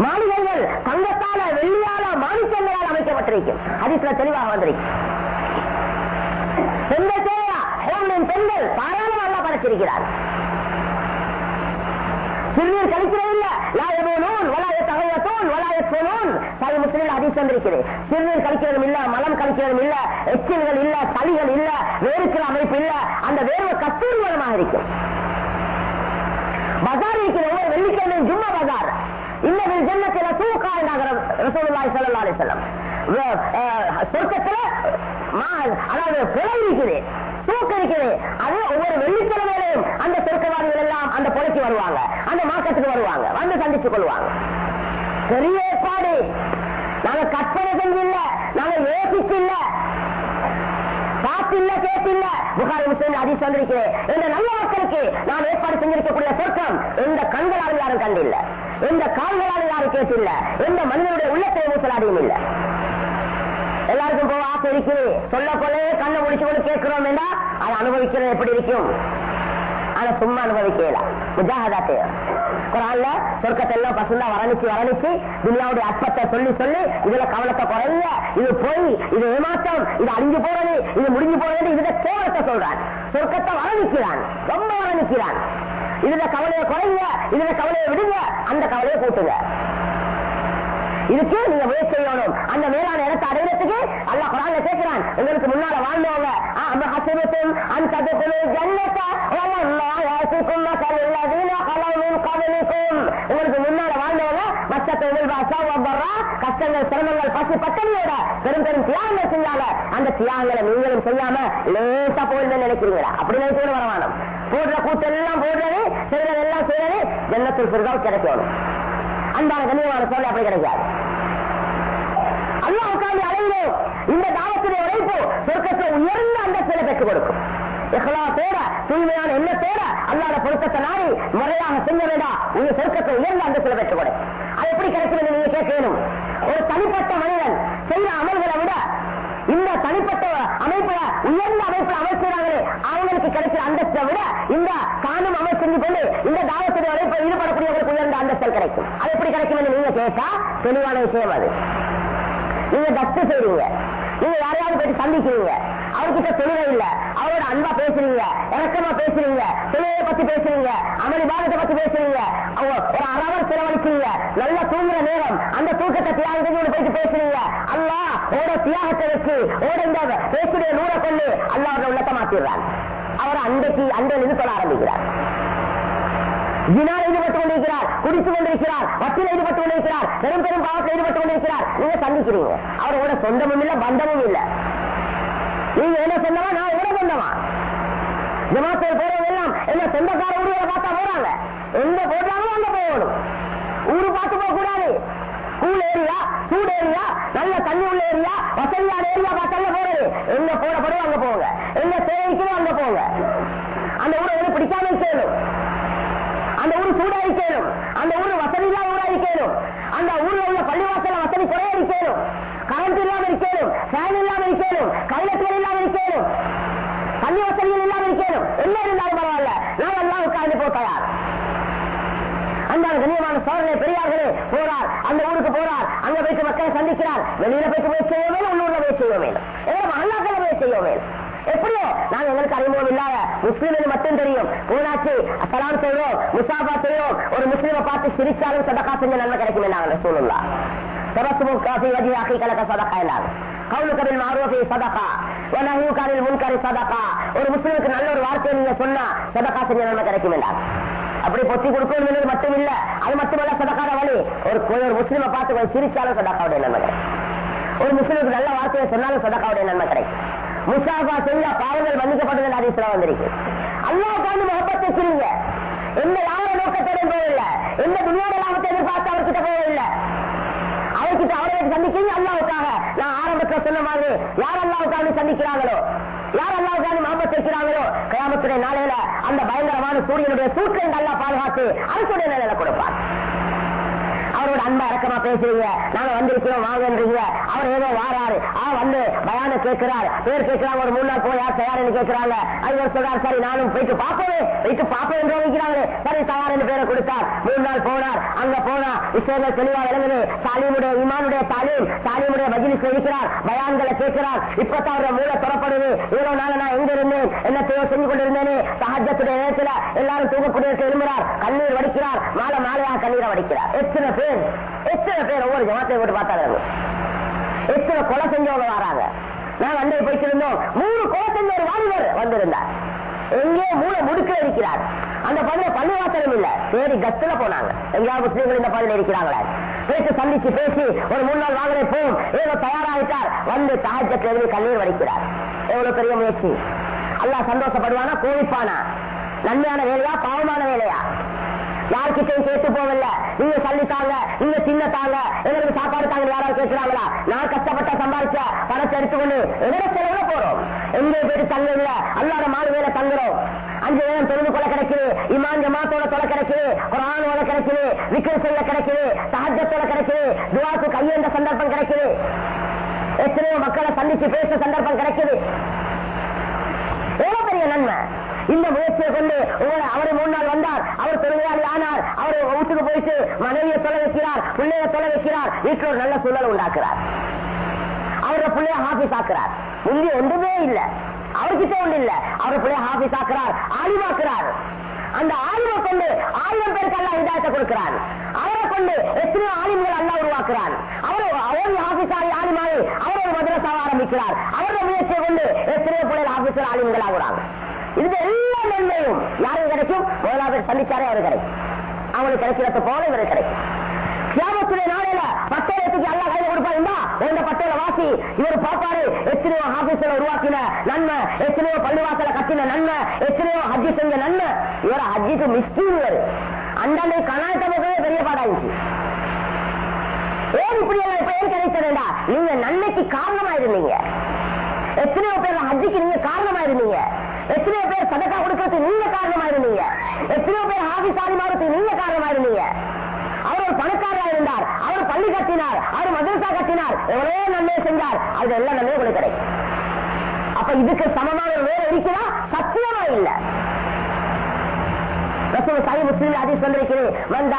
மாளிகைகள் தங்கத்தால வெள்ளியால மாணிக்கங்களால் அமைக்கப்பட்டிருக்கும் தெளிவாக வந்திருக்கும். பெண்கள் தேவையா? பெண்கள் தாராளம் படைச்சிருக்கிறார் சிறுநீர் கழிக்கிறே இல்ல. லாயபோனோன் வலாய தகையத்தோன் வலாய சோனோன் வந்திருக்கிறது. சிறுநீர் கழிக்கிறதும் இல்ல மலம் கழிக்கிறதும் இல்ல எச்சில்கள் இல்ல சளிகள் இல்ல வேறுக்கிற அமைப்பு இல்ல. அந்த வேர்வை கத்தூர் மூலமாக இருக்கும். பஜார் இருக்கிற ஒவ்வொரு வெள்ளிக்கிழமையும் ஜும்மா பஜார். இன்னவில் ஜன்னத்தில தூக்கா என்றாங்க ரசூலுல்லாஹி சொர்க்கத்துல மா- அதாவது புலை இருக்குது. தூக்கு இருக்குது. அது ஒவ்வொரு வெள்ளிக்கிழமையிலையும் அந்த சொர்க்கவாதிகள் எல்லாம் அந்த புலைக்கு வருவாங்க. அந்த மார்க்கெட்டுக்கு வருவாங்க. வந்து சந்தித்துக் கொள்வாங்க. பெரிய ஏற்பாடு. நாங்க கற்பனை செஞ்சு இல்ல நாங்க யோசிச்சு இல்ல பார்த்தில்ல கேட்டில்ல. புகாரி முஸ்லீம் அதிஸ் வந்திருக்கிறேன் இந்த நல்ல மக்களுக்கு நான் ஏற்பாடு செஞ்சிருக்கக்கூடிய சொர்க்கம் எந்த கண்களால் யாரும் கண்டில்ல. எந்த கால்களாலும் யாரும் கேட்டில்ல. எந்த மனிதனுடைய உள்ளத்தை ஊசலாடியும் இல்ல. எல்லாருக்கும் போக ஆசை இருக்குது சொல்ல கொள்ளே கண்ணை முடிச்சு கொண்டு கேட்கிறோம் என்றா அதை அனுபவிக்கிறது எப்படி இருக்கும்? ஆனா சும்மா அனுபவிக்கல. முஜாஹதா தேவை குரான்ல சொர்க்கத்தை எல்லாம் பசுந்தா வரணிச்சு வரணிச்சு துனியாவுடைய அற்பத்தை சொல்லி சொல்லி இதுல கவனத்தை குறைய இது போய் இது ஏமாற்றம் இது அழிஞ்சு போறது இது முடிஞ்சு போறது இதுல கேவலத்தை சொல்றான். சொர்க்கத்தை வரணிக்கிறான். ரொம்ப வரணிக்கிறான். இதுல கவலையை குறைய இதுல கவலையை விடுங்க. அந்த கவலையை கூட்டுங்க. இதுக்கு நீங்க முயற்சி செய்யணும். அந்த மேலான இடத்தை அடையிறதுக்கு அல்லாஹ் குரான்ல கேட்கிறான். உங்களுக்கு முன்னால வாழ்ந்தவங்க அம்ம ஹசிபத்தும் அன் ததுகுலு உங்களுக்கு முன்னால வாழ்ந்தவங்க மச்சத்தை உள்வாசா ஒவ்வொரு கஷ்டங்கள் சிரமங்கள் பசி பட்டணியோட பெரும் பெரும் தியாகங்கள் செஞ்சாங்க அந்த தியாகங்களை நீங்களும் செய்யாம லேசா போயிருந்து நினைக்கிறீங்களா? அப்படி நினைச்சு கூட வரவானம் போடுற கூட்டெல்லாம் போடுறது செய்யறது எல்லாம் செய்யறது ஜன்னத்தில் சிறுதான் கிடைக்கணும். அன்பான கண்ணியமான சொல்ல அப்படி கிடைக்காது. அல்லாவுக்காண்டி அடைந்தோம் இந்த தாவத்துடைய உழைப்பு சொர்க்கத்தை உயர்ந்த அந்தஸ்தில பெற்றுக் கொடுக்கும். இஹ்லாத்தோட தூய்மையான எண்ணத்தோட அல்லாத பொருத்தத்தை நாடி முறையாக செய்ய வேண்டாம் உங்க சொர்க்கத்தை உயர்ந்த அந்தஸ்தில பெற்றுக் கொடு. அது எப்படி கிடைக்கிறது நீங்க கேட்கணும் ஒரு தனிப்பட்ட மனிதன் செய்த அமல்களை விட அமைப்புல உயர்ந்த அமைப்புல அமைச்சாங்களே அவங்களுக்கு கிடைக்கிற அந்தஸ்தை விட இந்த காணும் அமைப்பு செஞ்சு கொண்டு இந்த தாவத்துடைய உழைப்பில் ஈடுபடக்கூடியவர்களுக்கு உயர்ந்த அந்தஸ்தல் கிடைக்கும். அது எப்படி கிடைக்கும் என்று நீங்க கேட்டா தெளிவான விஷயம் அது. நீங்க தத்து செய்றீங்க. நீங்க யாரையாவது போயிட்டு சந்திக்கிறீங்க. அவர்கிட்ட தொழிலை இல்ல. அவரோட அன்பா பேசுறீங்க. இறக்கமா பேசுறீங்க. தொழிலை பத்தி பேசுறீங்க. அமளி பாகத்தை பத்தி பேசுறீங்க. அவங்க ஒரு அறவர் செலவழிக்கிறீங்க. நல்ல தூங்குற நேரம். அந்த தூக்கத்தை தியாகத்தை போயிட்டு பேசுறீங்க. அல்லா ஓட தியாகத்தை வச்சு ஓட இந்த பேசுடைய நூலை கொண்டு அல்லாவோட உள்ளத்தை மாத்திடுறான் அவர் அன்றைக்கு அன்றையில் இது சொல்ல ஆரம்பிக்கிறார். ஜினால் ஈடுபட்டுக் கொண்டிருக்கிறார். குடித்துக் கொண்டிருக்கிறார். வட்டியில் ஈடுபட்டு கொண்டிருக்கிறார். பெரும் பெரும் பாவத்தில் ஈடுபட்டு கொண்டிருக்கிறார். நீங்க சந்திக்கிறீங்க. அவரோட சொந்தமும் இல்ல பந்தமும் இல்ல. நீங்க என்ன சொந்தமா நான் இவர சொந்தமா ஜமாத்தில் போறவங்க எல்லாம் என்ன சொந்தக்கார ஊர்களை பார்த்தா போறாங்க. எங்க போட்டாலும் அங்க போகணும். ஊரு பார்த்து போக கூடாது கூல் ஏரியா சூடு ஏரியா நல்ல தண்ணி உள்ள ஏரியா வசதியான ஏரியா பார்த்தாலும் போறது. எங்க போடப்படுவோம் அங்க போங்க. எங்க சேவைக்கணும் அங்க போங்க. அந்த ஊரை வந்து பிடிக்காம இருக்கணும். அந்த ஊர் சூடா இருக்கணும். அந்த ஊர் வசதி இல்லாத இருக்கணும். அந்த ஊர்ல உள்ள பள்ளிவாசல வசதி குறைய இருக்கணும். கரண்ட் இல்லாம இருக்கணும் ஃபேன் இல்லாம இருக்கணும் கைலத்தில் இல்லாம கேளும் தண்ணி வசதிகள் இல்லாமல் கேளும் என்ன இருந்தாலும் பரவாயில்ல. நான் எல்லாம் உட்கார்ந்து போ தயார். அந்த கண்ணியமான சோழனை பெரியார்களே போறார் அந்த ஊருக்கு போறார் அங்க போயிட்டு மக்களை சந்திக்கிறார். வெளியில போயிட்டு போய் செய்ய மேலும் உள்ளூர்ல போய் செய்ய மேலும் எங்களை மகளாக்களை போய் செய்ய மேலும் எப்படியோ? நாங்க எங்களுக்கு அறிமுகம் இல்லாத முஸ்லீம் மட்டும் தெரியும். போனாச்சு சலாம் செய்வோம் முசாபா செய்வோம் ஒரு முஸ்லீமை பார்த்து சிரிச்சாலும் சதக்கா செஞ்ச நன்மை கிடைக்கும் நாங்க சூழலா تبسم في وجه اخيك لك صدقه என்றாங்க قولك بالمعروف صدقه ونهيك عن المنكر صدقه ஒரு முஸ்லிமுக்கு நல்ல ஒரு வார்த்தையை நீங்க சொன்னா சதக்கா செஞ்ச நன்மை கிடைக்கும் என்றாங்க அப்படி பொத்தி கொடுக்கணும் மட்டும் இல்ல அது மட்டுமல்ல சதக்காத வழி ஒரு ஒரு முஸ்லிமை பார்த்து கொஞ்சம் சிரிச்சாலும் சதக்காவுடைய நன்மை கிடைக்கும் ஒரு முஸ்லிமுக்கு நல்ல வார்த்தையை சொன்னாலும் சதக்காவுடைய நன்மை கிடைக்கும் முசாஃபா செஞ்சா பாவங்கள் மன்னிக்கப்பட்டது அதிசல வந்திருக்கு அல்லாவுக்காண்டு முகப்பத்தை சிரிங்க எந்த யார நோக்கத்தோடும் போகவில்லை எந்த துணியோட வச்சுட்டு அவரை சந்திக்கிறீங்க? அல்லாவுக்காக. நான் ஆரம்பத்தில் சொன்ன மாதிரி யார் அல்லாவுக்காக சந்திக்கிறாங்களோ? யார் அல்லாவுக்காக மாபத்து வைக்கிறாங்களோ கயாமத்துடைய நாளையில அந்த பயங்கரமான சூரியனுடைய சூற்றை நல்லா பாதுகாத்து அரசுடைய நிலையில கொடுப்பார். அவரோட அன்பா இறக்கமா பேசுறீங்க. நாங்க வந்திருக்கிறோம் வாங்கன்றீங்க அவர் ஏதோ வாராரு. ஆ வந்து பயான கேட்கிறார். பேர் கேட்கிறாங்க ஒரு மூணு நாள் போய் யார் தயார்னு கேட்கிறாங்க. அவர் சொல்றார் சரி நானும் போயிட்டு பார்ப்போமே. போயிட்டு பார்ப்போம் என்று வைக்கிறாங்களே சரி தயார் என்று பேரை கொடுத்தார். மூணு நாள் போனார். அங்க போனா விஷயங்கள் தெளிவா விளங்குது. தாலீமுடைய இமானுடைய தாலீம் தாலீமுடைய மஜிலிஸ் செய்கிறார் பயான்களை கேட்கிறார். இப்பதான் அவருடைய மூளை தொடப்படுது. இவ்வளவு நாள் நான் எங்க இருந்தேன்? என்ன தேவை செஞ்சு கொண்டிருந்தேனே. சகஜத்துடைய நேரத்தில் எல்லாரும் தூங்கக்கூடிய எழும்புறார் கண்ணீர் வடிக்கிறார். மாலை மாலையா கண்ணீரை வடிக்கிறார். எத்தனை பேர் எத்தனை பேர் ஒவ்வொரு ஜமாத்தை போட்டு பார்த்தாங்க எத்தனை கொலை செஞ்சவங்க வராங்க? நான் வந்து போயிட்டு மூணு கொலை செஞ்ச ஒரு வாலிபர் வந்திருந்தார். எங்கே மூளை முடுக்க இருக்கிறார். அந்த பதில பள்ளிவாசலும் இல்ல. தேடி கஸ்துல போனாங்க. எங்கேயாவது முஸ்லீம்கள் இந்த பதில இருக்கிறாங்களா? பேசி சந்திச்சு பேசி ஒரு மூணு நாள் வாங்கலே போம் ஏதோ தயாராகிட்டார். வந்து தாஜத்துல இருந்து கண்ணீர் வடிக்கிறார். எவ்வளவு பெரிய முயற்சி. அல்லா சந்தோஷப்படுவானா? கோவிப்பானா? நன்மையான வேலையா? பாவமான வேலையா? யார்கிட்டையும் கேட்டு போகல நீங்க சல்லித்தாங்க நீங்க சின்னத்தாங்க எங்களுக்கு சாப்பாடு தாங்க யாராவது கேட்கிறாங்களா? நான் கஷ்டப்பட்ட சம்பாதிச்ச பணத்தை எடுத்துக்கொண்டு எதோட செலவுல போறோம்? எங்கே போயிட்டு தங்க இல்ல? அல்லாத மாறு வேலை தங்குறோம். அஞ்சு நேரம் தொழுது கொலை கிடைக்குது. இமான் ஜமாத்தோட தொலை கிடைக்குது. ஒரு ஆணோட கிடைக்குது. விக்கல் செய்ய கிடைக்குது. சஹஜத்தோட கிடைக்குது. துவாக்கு கையேந்த சந்தர்ப்பம் கிடைக்குது. எத்தனையோ மக்களை சந்திச்சு பேச சந்தர்ப்பம் கிடைக்குது. எவ்வளவு பெரிய நன்மை? இந்த முயற்சியை கொண்டு உங்களை அவரை மூணு நாள் வந்தார். அவர் தொழிலாளி ஆனார். அவர் வீட்டுக்கு போயிட்டு மனைவியை தொலை வைக்கிறார் பிள்ளையை தொலை வைக்கிறார். வீட்டில் ஒரு நல்ல சூழல் உண்டாக்குறார். அவரோட பிள்ளைய ஹாபிஸ் ஆக்குறார். முந்தி ஒன்றுமே இல்ல. அவர்கிட்ட ஒண்ணு இல்ல. அவர் பிள்ளைய ஹாபிஸ் ஆக்குறார் ஆலிமாக்குறார் அந்த ஆலிமை கொண்டு ஆயிரம் பேருக்கு அல்ல இதாயத்தை கொடுக்கிறார் அவரை கொண்டு எத்தனையோ ஆலிம்கள் அல்ல உருவாக்குறார் அவர் அவர் ஆபீஸாரி ஆலிமாவை அவர் ஒரு மதரசாவை ஆரம்பிக்கிறார். அவருடைய முயற்சியை கொண்டு எத்தனையோ பிள்ளைகள் ஆபீசர் ஆலிம்கள் ஆகுறாங்க இது எல்லா நன்மையும் யாருக்கு கிடைக்கும்? முதலாவது சந்திச்சாரே அவர் கிடைக்கும். அவங்களுக்கு கிடைக்கிறத போல இவருக்கு கிடைக்கும். கிராமத்துடைய நாளையில பட்டயத்துக்கு எல்லா கையில கொடுப்பாருந்தா இந்த பட்டையில வாசி. இவர் பாப்பாரு எத்தனையோ ஆபீஸ்ல உருவாக்கின நன்மை எத்தனையோ பள்ளிவாசல கட்டின நன்மை எத்தனையோ ஹஜ்ஜி செஞ்ச நன்மை. இவர் ஹஜ்ஜிக்கு மிஸ்கின் இவர். அண்டனை கனாயத்தமே பெரிய பாடாயிடுச்சு. ஏன் இப்படி எல்லாம் இப்ப ஏன் கிடைச்சதுண்டா நீங்க நன்மைக்கு காரணமா இருந்தீங்க எத்தனையோ பேர் ஹஜ்ஜிக்கு நீங்க காரணமா இருந்தீங்க எத்தனையோ பேர் சதக்கா கொடுக்கறது நீங்க காரணமா இருந்தீங்க எத்தனையோ பேர் ஆபீஸ் ஆதிமாரத்துக்கு நீங்க காரணமா இருந்தீங்க அவர் ஒரு பணக்காரா இருந்தார். அவர் பள்ளி கட்டினார். அவர் மதரசா கட்டினார். எவ்வளவு நன்மை செஞ்சார். அது எல்லாம் நன்மை உங்களுக்கு கிடைக்கும். அப்ப இதுக்கு சமமான ஒரு வேலை இருக்குதா சத்தியமா இல்லை. சாய் முஸ்லீம் அதிஸ் வந்திருக்கிறேன் வந்த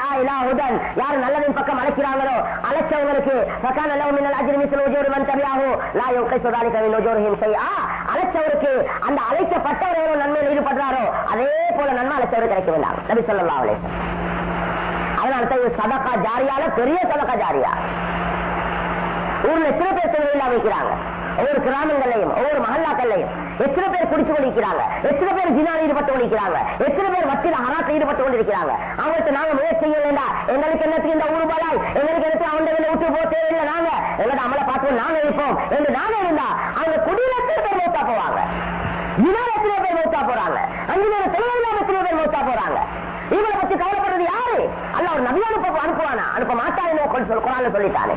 பக்கம் அழைக்கிறாங்களோ அழைச்சவங்களுக்கு பக்கான மின்னல் அஜிமிசல் ஒஜோரு மன் தனியாகும் லாயோ கை சுதாரி கவின் ஒஜோரு செய்யா அழைச்சவருக்கு அந்த அழைக்கப்பட்டவர் எவ்வளவு நன்மையில் ஈடுபடுறாரோ அதே போல நன்மை அழைச்சவருக்கு கிடைக்க வேண்டாம். நபி சொல்லலாம் அவளே அதனால சதக்கா ஜாரியால பெரிய சதக்கா ஜாரியா. ஊர்ல சிறு பேர் திருவிழா வைக்கிறாங்க. ஒவ்வொரு கிராமங்களையும் ஒவ்வொரு மகல்லாக்கள்லையும் எத்தனை பேர் குடிச்சு கொண்டிருக்கிறாங்க எத்தனை பேர் ஜினால் ஈடுபட்டு கொண்டிருக்கிறாங்க? எத்தனை பேர் வட்டில ஹராத்தில் ஈடுபட்டு கொண்டிருக்கிறாங்க? அவங்களுக்கு நாங்க முயற்சி செய்ய வேண்டாம் எங்களுக்கு என்னத்துக்கு இந்த ஊரு போலாய்? எங்களுக்கு எடுத்து அவங்க விட்டு போக தேவையில்லை நாங்க. எங்களோட அமலை பார்த்து நாங்க இருப்போம். என்று நாங்க இருந்தா அவங்க குடியில எத்தனை பேர் மூத்தா போவாங்க? ஜினால் எத்தனை பேர் மூத்தா போறாங்க? அஞ்சு பேர் தொழிலாளர் எத்தனை பேர் மூத்தா போறாங்க? இவங்களை பத்தி கவலைப்படுறது யாரு? அல்ல ஒரு நபி அனுப்ப அனுப்புவானா? அனுப்ப மாட்டாரு சொல் சொல்லிட்டானே.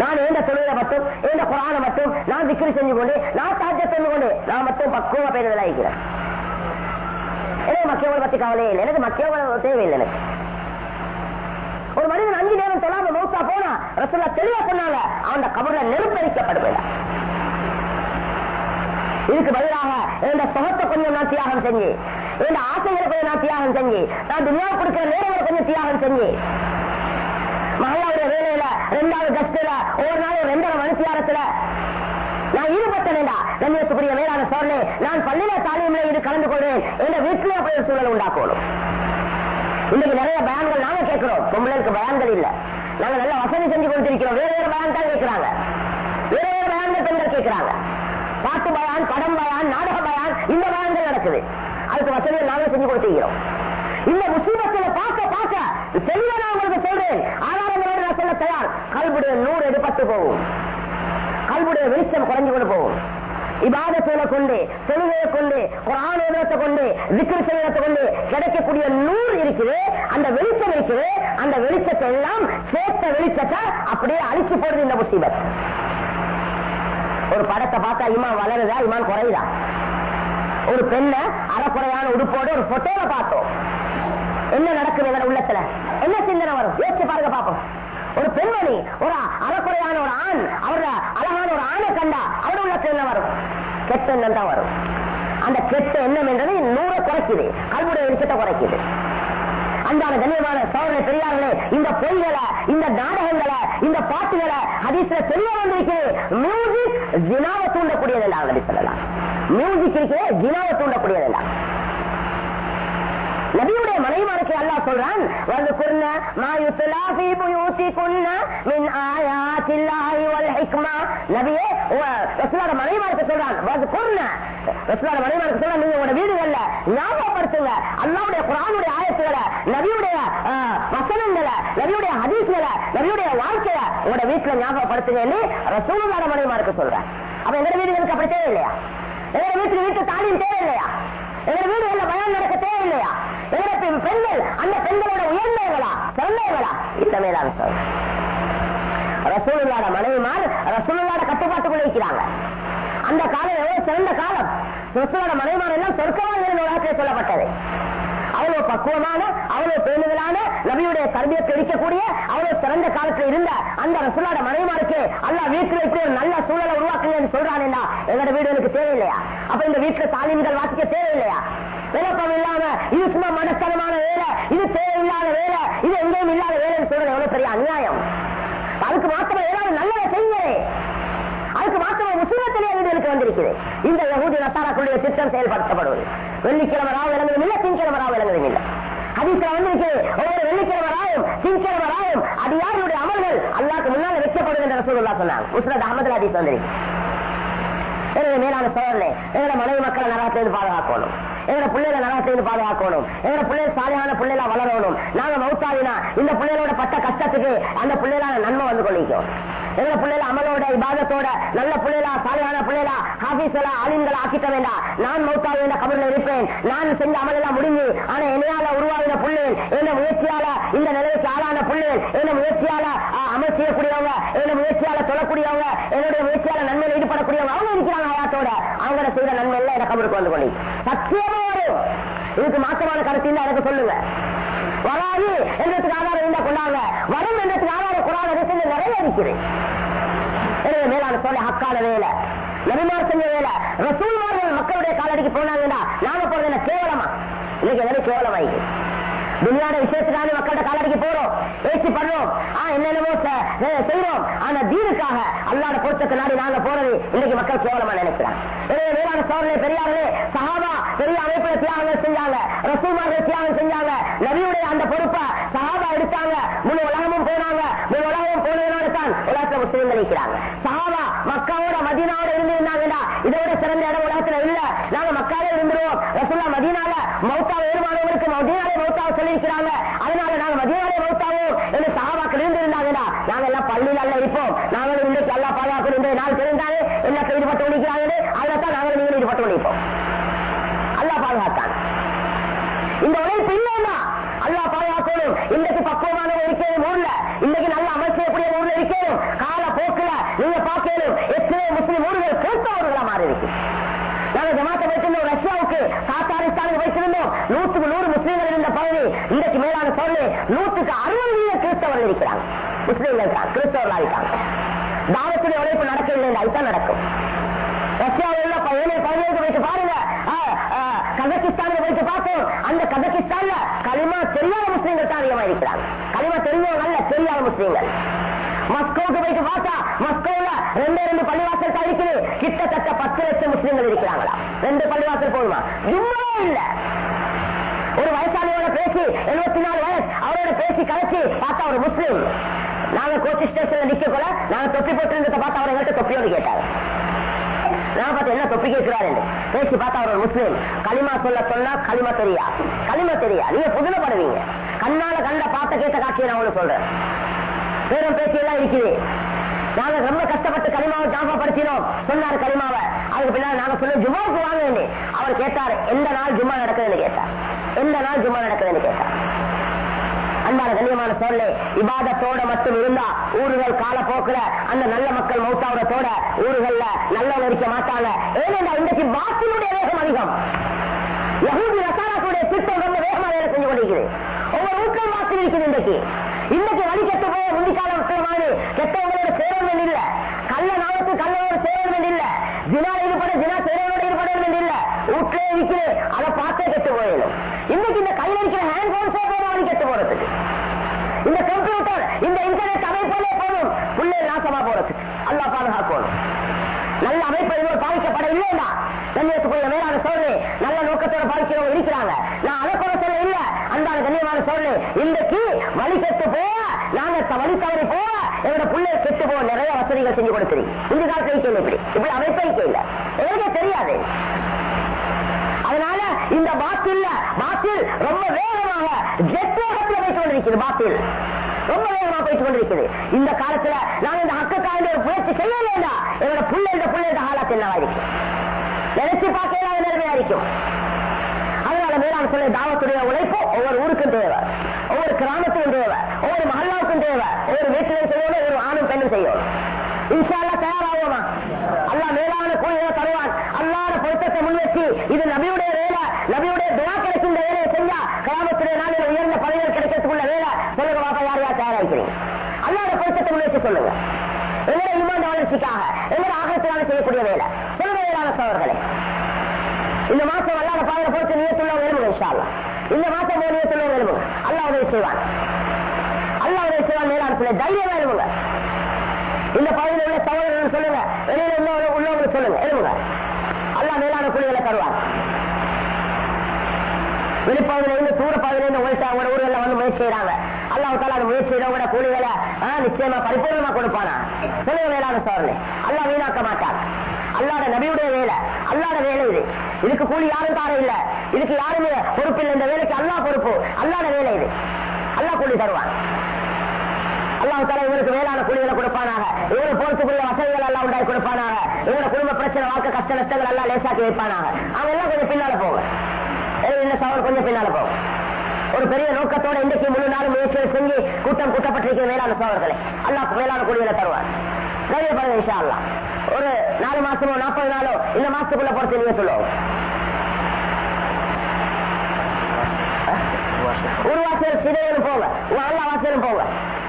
நான் எந்த தொழிலை மட்டும் எந்த குரான மட்டும் நான் விக்கிரி செஞ்சு கொண்டு நான் சாத்திய செஞ்சு கொண்டு நான் மட்டும் பக்குவமா பேருதல் ஆகிக்கிறேன். எனக்கு மக்கியவங்களை பத்தி கவலையே இல்லை. எனக்கு மக்கியவங்களை தேவையில்லை எனக்கு. ஒரு மனிதன் அஞ்சு நேரம் தொழாம மௌத்தா போனா ரசூல்லா தெளிவா சொன்னாங்க அவன் கபர்ல நெருப்பரிக்கப்படுவேன் இதுக்கு பதிலாக இந்த சுகத்தை கொஞ்சம் நான் தியாகம் செஞ்சு இந்த ஆசைகளை கொஞ்சம் நான் தியாகம் செஞ்சு நான் துணியா கொடுக்கிற நேரங்களை கொஞ்சம் தியாகம் செஞ்சு மகளாவுடைய வேலையில ரெண்டாவது கஷ்டத்துல ஒரு நாள் ரெண்டரை மனுஷியாரத்துல நான் ஈடுபட்டேன்டா கண்ணியத்துக்குரிய மேலான சோழனே நான் பள்ளியில தாலியம்ல இது கலந்து கொள்வேன். எங்க வீட்டிலேயே போய் சூழல் உண்டாக்கணும். இன்னைக்கு நிறைய பயன்கள் நாங்க கேட்கிறோம். பொம்பளைக்கு பயன்கள் இல்ல. நாங்க நல்ல வசதி செஞ்சு கொடுத்திருக்கிறோம். வேற வேற பயன் தான் கேட்கிறாங்க. வேற வேற பயன்கள் பெண்கள் கேட்கிறாங்க. பாட்டு பயான் படம் பயான் நாடக பயான் இந்த பயன்கள் நடக்குது. அதுக்கு வசதியை நாங்க செஞ்சு கொடுத்திருக்கிறோம். இந்த முஸ்லிமத்தில் பார்க்க பார்க்க தெளிவா நான் உங்களுக்கு சொல்றேன். ஆதாரங்களோடு தயார். கல்புடைய நூறு எடுப்பட்டு போகும். கல்புடைய வெளிச்சம் குறைஞ்சு கொண்டு போகும். இபாதத்தை கொண்டு தொழுகையை கொண்டு குரான் எழுதத்தை கொண்டு விக்கிர செய்யறதை கொண்டு கிடைக்கக்கூடிய நூறு இருக்குது. அந்த வெளிச்சம் இருக்குது. அந்த வெளிச்சத்தை எல்லாம் சேர்த்த வெளிச்சத்தை அப்படியே அழிச்சு போடுது இந்த முசீபத். ஒரு படத்தை பார்த்தா இமான் வளருதா? இமான் குறையுதா? ஒரு பெண்ணை அறக்குறையான உடுப்போடு ஒரு போட்டோல பார்த்தோம். என்ன நடக்குது இதன் உள்ளத்துல? என்ன சிந்தனை வரும்? யோசிச்சு பாருங்க பாப்போம். ஒரு பெண்மணி ஒரு அறக்குறையான ஒரு ஆண் அவரோட அழகான ஒரு ஆணை கண்டா அவரோட உள்ளத்துல என்ன வரும்? கெட்ட எண்ணம் தான் வரும். அந்த கெட்ட எண்ணம் என்றது நூறை குறைக்குது. கல்வியுடைய வெளிச்சத்தை குறைக்குது. அன்பான கண்ணியமான சோழனை பெரியார்களே இந்த பொய்களை இந்த நாடகங்களை இந்த பாட்டுகளை ஹதீஸ்ல தெரிய வந்திருக்கு மியூசிக் ஜினாவை தூண்டக்கூடியதெல்லாம் அப்படி சொல்லலாம். மியூசிக் இருக்கு ஜினாவை தூண்டக்கூடியதெல்லாம் நபியுடைய மனைவிமாருக்கு அல்லா சொல்றான் வந்து குன்ன மாயுத்துலா ஃபீ புயூசி குன்ன மின் ஆயாத்தில்லாஹி வல் ஹிக்மா. நபியே ரசூலோட மனைவிமாருக்கு சொல்றான் வந்து குன்ன ரசூலோட மனைவிமாருக்கு சொல்றான் நீங்க உங்களோட வீடுகள்ல ஞாபகப்படுத்துங்க அல்லாவுடைய குரானுடைய ஆயத்துகளை நபியுடைய வசனங்களை நபியுடைய ஹதீஸ்களை வீட்டுல ஞாபகப்படுத்துங்க ரசூலோட மனைவிமாருக்கு சொல்றேன். அப்ப எங்க வீடுகளுக்கு அப்படி தேவையில்லையா? எங்க வீட்டுக்கு வீட்டு தாடியும் தேவையில்லையா? எங்க வீடுகள்ல பயம் நடக்க தேவையில்லையா? எங்களுக்கு பெண்கள் அந்த பெண்களோட உயர்ந்தவங்களா சிறந்தவங்களா இந்த மேலான சொல் ரசூலுல்லாட மனைவிமார் ரசூலுல்லாட கட்டுப்பாட்டுக்குள்ள இருக்கிறாங்க. அந்த காலம் எவ்வளவு சிறந்த காலம்? ரசூலோட மனைவிமார் எல்லாம் சொர்க்கவாதிகள் உலகத்தில் சொல்லப்பட்டது. அவ்வளவு பக்குவமான அவ்வளவு பேணுதலான நபியுடைய கருவியத்தை இருக்கக்கூடிய அவ்வளவு சிறந்த காலத்துல இருந்த அந்த ரசூலோட மனைவிமாருக்கு அல்ல வீட்டுல இப்படி ஒரு நல்ல சூழலை உருவாக்குங்கன்னு சொல்றானேடா எங்களோட எனக்கு தேவையில்லையா? அப்ப இந்த வீட்டுல தாலிம்கள் வாசிக்க தேவையில்லையா? விளக்கம் இல்லாம இது சும்மா மனஸ்தனமான வேலை இது தேவையில்லாத வேலை இது எங்கேயும் இல்லாத வேலைன்னு சொல்றது எவ்வளவு பெரிய அநியாயம்? அதுக்கு மாத்திரம் ஏதாவது நல்லதை செய்யுங்க. அதுக்கு மாத்திரம் முஸ்லிமத்திலே வீடுகளுக்கு வந்திருக்குது இந்த யகுதி நசாராக்களுடைய திட்டம் செயல்படுத்தப்படுவது. வெள்ளிக்கிழமை ராவ் விளங்குதும் இல்ல திங்கிழமை ராவ் விளங்குதும் இல்ல. ஹதீஸ்ல வந்திருக்கு ஒவ்வொரு வெள்ளிக்கிழமை ராயும் திங்கிழமை ராயும் அது யாருடைய அமல்கள் அல்லாக்கு முன்னால் வைக்கப்படுது என்று ரசூலுல்லாஹ் சொன்னாங்க. முஸ்னத் அஹமது வந்திருக்கு. மேலான சோழர்களே என்னோட மனைவி மக்களை நரகத்திலிருந்து பாதுகாக்கணும். எங்களோட பிள்ளைகளை நரகத்திலிருந்து பாதுகாக்கணும். எங்க பிள்ளைகள் சாலையான பிள்ளைகளா வளரணும். நாங்க மௌத்தாலினா இந்த பிள்ளைகளோட பட்ட கஷ்டத்துக்கு அந்த பிள்ளைகளான நன்மை வந்து கொள்ளிக்கும் எங்க பிள்ளைல அமலோட இபாதத்தோட நல்ல பிள்ளைலா சாலையான பிள்ளைலா ஹாஃபீஸ்களா ஆலிம்களா ஆக்கிட்ட வேண்டாம். நான் மௌத்தாக என்ற கபரில் இருப்பேன். நான் செஞ்ச அமலெல்லாம் முடிஞ்சு ஆனா என்னையால உருவாகின பிள்ளைகள் என்ன முயற்சியால இந்த நிலைக்கு ஆளான பிள்ளைகள் என்ன முயற்சியால அமல் செய்யக்கூடியவங்க என்ன முயற்சியால தொழக்கூடியவங்க என்னுடைய முயற்சியால நன்மையில் ஈடுபடக்கூடியவங்க அவங்க இருக்கிறாங்க ஆயாத்தோட. அவங்கள செய்த நன்மை எல்லாம் எனக்கு கபருக்கு வந்து கொண்டு சத்தியமா வரும். இதுக்கு மாற்றமான கருத்து எனக்கு சொல்லுங்க. வராது. என்றதுக்கு ஆதாரம் இருந்தா கொண்டாங்க வரும் என்றதுக்கு ஆதாரம் குரான விஷயங்கள் நிறைய இருக்கிறேன் மேலான சொல்ல அக்கால வேலை. நபிமார் செஞ்ச வேலை. ரசூல்மார்கள் மக்களுடைய காலடிக்கு போனாங்கன்னா நாம போறது என்ன கேவலமா? இன்னைக்கு எதாவது கேவலமாயிருக்கு. துனியாட விஷயத்துக்காக மக்கள்கிட்ட காலடிக்கு போறோம். பேசி பண்றோம் ஆ என்னென்னமோ செ- ஆனா தீனுக்காக அல்லாட பொருத்தத்தை நாடி நாங்க போறது இன்னைக்கு மக்கள் கேவலமா நினைக்கிறாங்க. எனவே வேளாண் சோழனை பெரியார்களே சகாபா பெரிய அமைப்புல தியாகங்கள் செஞ்சாங்க. ரசூமார்கள் தியாகம் செஞ்சாங்க. நபியுடைய அந்த பொறுப்பை சகாபா எடுத்தாங்க. முழு உலகமும் போனாங்க. முழு உலகமும் போனதுனால தான் உலகத்துல முஸ்லீம் நினைக்கிறாங்க. சகாபா மக்காவோட மதீனாவோட இருந்திருந்தாங்கடா. இதோட சிறந்த இடம் உலகத்துல இல்ல. நாங்க மக்காவே இருந்துருவோம் ரசூல்லா மதீனால மௌத்தா வேறுமானவங்களுக்கு மதீனாலே மௌத்தாவை சொல்லியிருக்கிறாங்க. அதனால நாங்க மதீனாலே மௌத்தாவோம் என்று சஹாபாக்கள் இருந்திருந்தாங்கடா நாங்க எல்லாம் பள்ளியில் அல்ல இருப்போம். நாங்களும் இன்றைக்கு எல்லா பாதுகாப்பு இந்த நாள் தெரிந்தாலே எல்லாம் ஈடுபட்டு ஒழிக்கிறாங்க அதுல தான் நாங்களும் நீங்கள் ஈடுபட்டு ஒழிப்போம். அல்லா பாதுகாத்தான். இந்த உழைப்பு இல்லைன்னா அல்லா பாதுகாக்கணும். இன்றைக்கு பக்குவமான இருக்கணும் ஊர்ல. இன்னைக்கு நல்ல அமல் ஊர்ல இருக்கணும் கால போக்குல நீங்க பார்க்கணும். எத்தனை முஸ்லிம் ஊர்கள் கிறிஸ்தவர்களா மாறி இருக்கு நாங்க ஜமாத்த வைத்திருந்தோம் ரஷ்யாவுக்கு வைத்திருந்தோம். நூற்றுக்கு நூறு முஸ்லீம்கள் இருந்த பகுதி இன்றைக்கு மேலான சொல்லு நூற்றுக்கு அறுபது வீத கிறிஸ்தவர்கள் இருக்கிறாங்க. முஸ்லீம்கள் இருக்காங்க கிறிஸ்தவர்களா இருக்காங்க. தாவத்தில் உழைப்பு நடக்கவில்லை அதுதான் நடக்கும். ரஷ்யாவில் உள்ள ஏழை பகுதிகளுக்கு வைத்து பாருங்க. ஆ, வைத்து பார்த்தோம் அந்த கஜகிஸ்தான்ல களிமா தெரியாத முஸ்லீம்கள் தான் அதிகமா இருக்கிறாங்க. களிமா தெரிஞ்சவங்க அல்ல தெரியாத முஸ்லீம்கள். மஸ்கோவுக்கு போயிட்டு பார்த்தா மஸ்கோல பள்ளிவாசல் தான் இருக்குது கிட்டத்தட்ட பத்து லட்சம் முஸ்லீம்கள் இருக்கிறாங்களா? ரெண்டு பள்ளிவாசல் போதுமா? ஜும்மாவே இல்ல. ஒரு வயசாளியோட பேசி எழுபத்தி நாலு வயசு அவரோட பேசி கலைச்சி பார்த்தா ஒரு முஸ்லீம். நாங்க கோச்சி ஸ்டேஷன்ல நிக்க கூட நாங்க தொப்பி போட்டு பார்த்து அவர் எங்கள்கிட்ட தொப்பியோடு கேட்டாரு. நான் பார்த்து என்ன தொப்பி கேட்கிறாரு பேசி பார்த்தா அவர் முஸ்லீம். களிமா சொல்ல சொன்னா களிமா தெரியா? களிமா தெரியா? நீங்க புதுமைப்படுவீங்க. கண்ணால கண்ட பார்த்த கேட்ட காட்சியை நான் உங்களுக்கு சொல்றேன். பேரும் பேசி எல்லாம் இருக்குது. நாங்க ரொம்ப கஷ்டப்பட்டு களிமாவை ஞாபகப்படுத்தினோம். சொன்னாரு களிமாவை. அதுக்கு பின்னாடி நாங்க சொன்ன ஜுமாவுக்கு வாங்க அவர் கேட்டாரு எந்த நாள் ஜும்மா நடக்குதுன்னு கேட்டார். எந்த நாள் ஜும்மா நடக்குதுன்னு கேட்டார். அன்பான கண்ணியமான சோழே இபாதத்தோட மட்டும் இருந்தா ஊர்கள் காலப்போக்குல அந்த நல்ல மக்கள் மௌத்தாவதத்தோட ஊர்கள்ல நல்ல இருக்க மாட்டாங்க. ஏனென்றால் இன்றைக்கு பாத்தினுடைய வேகம் அதிகம். யகூதி ரசாராக்களுடைய திட்டம் ரொம்ப வேகமா வேலை செஞ்சு கொண்டிருக்கிறது. ஒவ்வொரு ஊக்கம் வாசல் இருக்குது இன்றைக்கு. இன்னைக்கு வழி கெட்டு போய முந்திக்கால முக்கியமானு கெட்டவங்களோட சேரணும் இல்ல. கள்ள நாளுக்கு கல்லோட சேரணும் இல்ல. ஜினா ஈடுபட ஜினா சேரலோட ஈடுபட வேண்டிய இல்ல. வீட்டிலே இருக்குது அதை பார்த்தே கெட்டு போயிடும். இன்னைக்கு இந்த கையில் இருக்கிற ஹேண்ட் போன்ஸே போதும் வழி கெட்டு போறதுக்கு. இந்த கம்ப்யூட்டர் இந்த இன்டர்நெட் அமைப்போலே போதும். உள்ளே நாசமா போறதுக்கு. அல்லா பாதுகாக்கணும். நல்ல அமைப்பு இன்னும் பாதிக்கப்பட இல்லையா? கண்ணியத்துக்குரிய மேலான சோழே நல்ல நோக்கத்தோட பாதிக்கிறவங்க இருக்கிறாங்க நான் அதை கூட சொல்ல இல்ல அன்பான கண்ணியமான சோழே இன்றைக்கு போக நாங்க வழி போக எங்களோட பிள்ளை கெட்டு போக நிறைய வசதிகள் செஞ்சு கொடுத்துறீங்க இந்த காலத்துல இப்படி. இப்படி தெரியாது. அதனால இந்த பாத்தில் பாத்தில் ரொம்ப வேகமாக ஜெட் வேகத்தில் கொண்டிருக்கிறது பாத்தில் ரொம்ப வேகமா போயிட்டு கொண்டிருக்குது. இந்த காலத்துல நான் இந்த ஹக்கக்காண்டி ஒரு முயற்சி செய்யலையா புள்ள இந்த புள்ள இந்த ஹாலாத் என்னவா இருக்கு நினைச்சு பார்க்க நிலைமையா இருக்கும்? அதனால மேலாண் சொல்ல தாவத்துடைய உழைப்பு ஒவ்வொரு ஊருக்கும் தேவை. ஒவ்வொரு கிராமத்துக்கும் தேவை. ஒவ்வொரு மஹல்லாவுக்கும் தேவை. ஒவ்வொரு வீட்டிலையும் செய்யணும் ஒரு ஆணும் பெண்ணும் செய்யணும். இன்ஷால்லா தயாராகுமா அல்லா மேலான கூலியை தருவான். அல்லாத பொருத்தத்தை முன்வச்சு இது நபியுடைய வேலை. நபியுடைய துணா கிடைக்கின்ற வேலையை செஞ்சா கிராமத்துடைய நாளில் உயர்ந்த பதவிகள் கிடைக்கிறதுக்குள்ள வேலை. சொல்லுங்க பாப்பா யார் யார் தயாராகிறீங்க அல்லாத பொருத்தத்தை முன்வச்சு சொல்லுங்க எங்களை இமாண்ட வளர்ச்சிக்காக எங்களை ஆகத்தினால செய்யக்கூடிய வேலை. சொல்லுங்க வேளாண் சோழர்களே இந்த மாசம் அல்லாத பாதையில போட்டு நீயத்துள்ளவங்க இந்த மாசம் போய் நீயத்துள்ளவங்க எழுமுங்க அல்லாஹ் உதவி செய்வான். அல்லாஹ் உதவி செய்வான் மேலாணத்துல தைரியமா எழுமுங்க இந்த பகுதியில் உள்ள சகோதரர்கள் சொல்லுங்க. வெளியில உள்ள சொல்லுங்க. எழுப்புங்க. அல்லாஹ் மேலான குழிகளை தருவான். வெளிப்பகுதியில இருந்து தூர பகுதியில இருந்து உழைச்சா அவங்க ஊர்ல வந்து முயற்சி செய்யறாங்க அல்லாவுக்கால அந்த முயற்சி செய்யறவங்க கூலிகளை நிச்சயமா பரிபூர்ணமா கொடுப்பானா? சொல்லுங்க மேலான சோழனை அல்லா வீணாக்க மாட்டான். அல்லாத நபியுடைய வேலை. அல்லாத வேலை இது. இதுக்கு கூலி யாரும் தார இல்ல. இதுக்கு யாருமே பொறுப்பு இல்லை. இந்த வேலைக்கு அல்லாஹ் பொறுப்பு. அல்லாத வேலை இது. அல்லாஹ் கூலி தருவான். அல்லாஹ் தாலா இவருக்கு மேலான கூலிகளை கொடுப்பானாக. இவருக்கு போறதுக்குரிய வசதிகள் எல்லாம் உண்டாக்கி கொடுப்பானாக. இவரோட குடும்ப பிரச்சனை வாழ்க்கை கஷ்ட நஷ்டங்கள் எல்லாம் லேசாக்கி வைப்பானாக. அவங்க எல்லாம் கொஞ்சம் பின்னால போங்க. என்ன சவர் கொஞ்சம் பின்னால போகும் ஒரு பெரிய நோக்கத்தோட இன்றைக்கு முழு நாள் முயற்சிகள் செஞ்சு கூட்டம் கூட்டப்பட்டிருக்கிற மேலான சோழர்களே. அல்லாஹ் மேலான கூலிகளை தருவார். தைரியப்படுங்க இன்ஷா அல்லாஹ். ஒரு நாலு மாசமோ நாற்பது நாளோ இந்த மாசத்துக்குள்ள போறது நீங்க சொல்லுவோம் ஒரு வாசல் சிதையனும் போங்க. உங்க வாசலும் போங்க.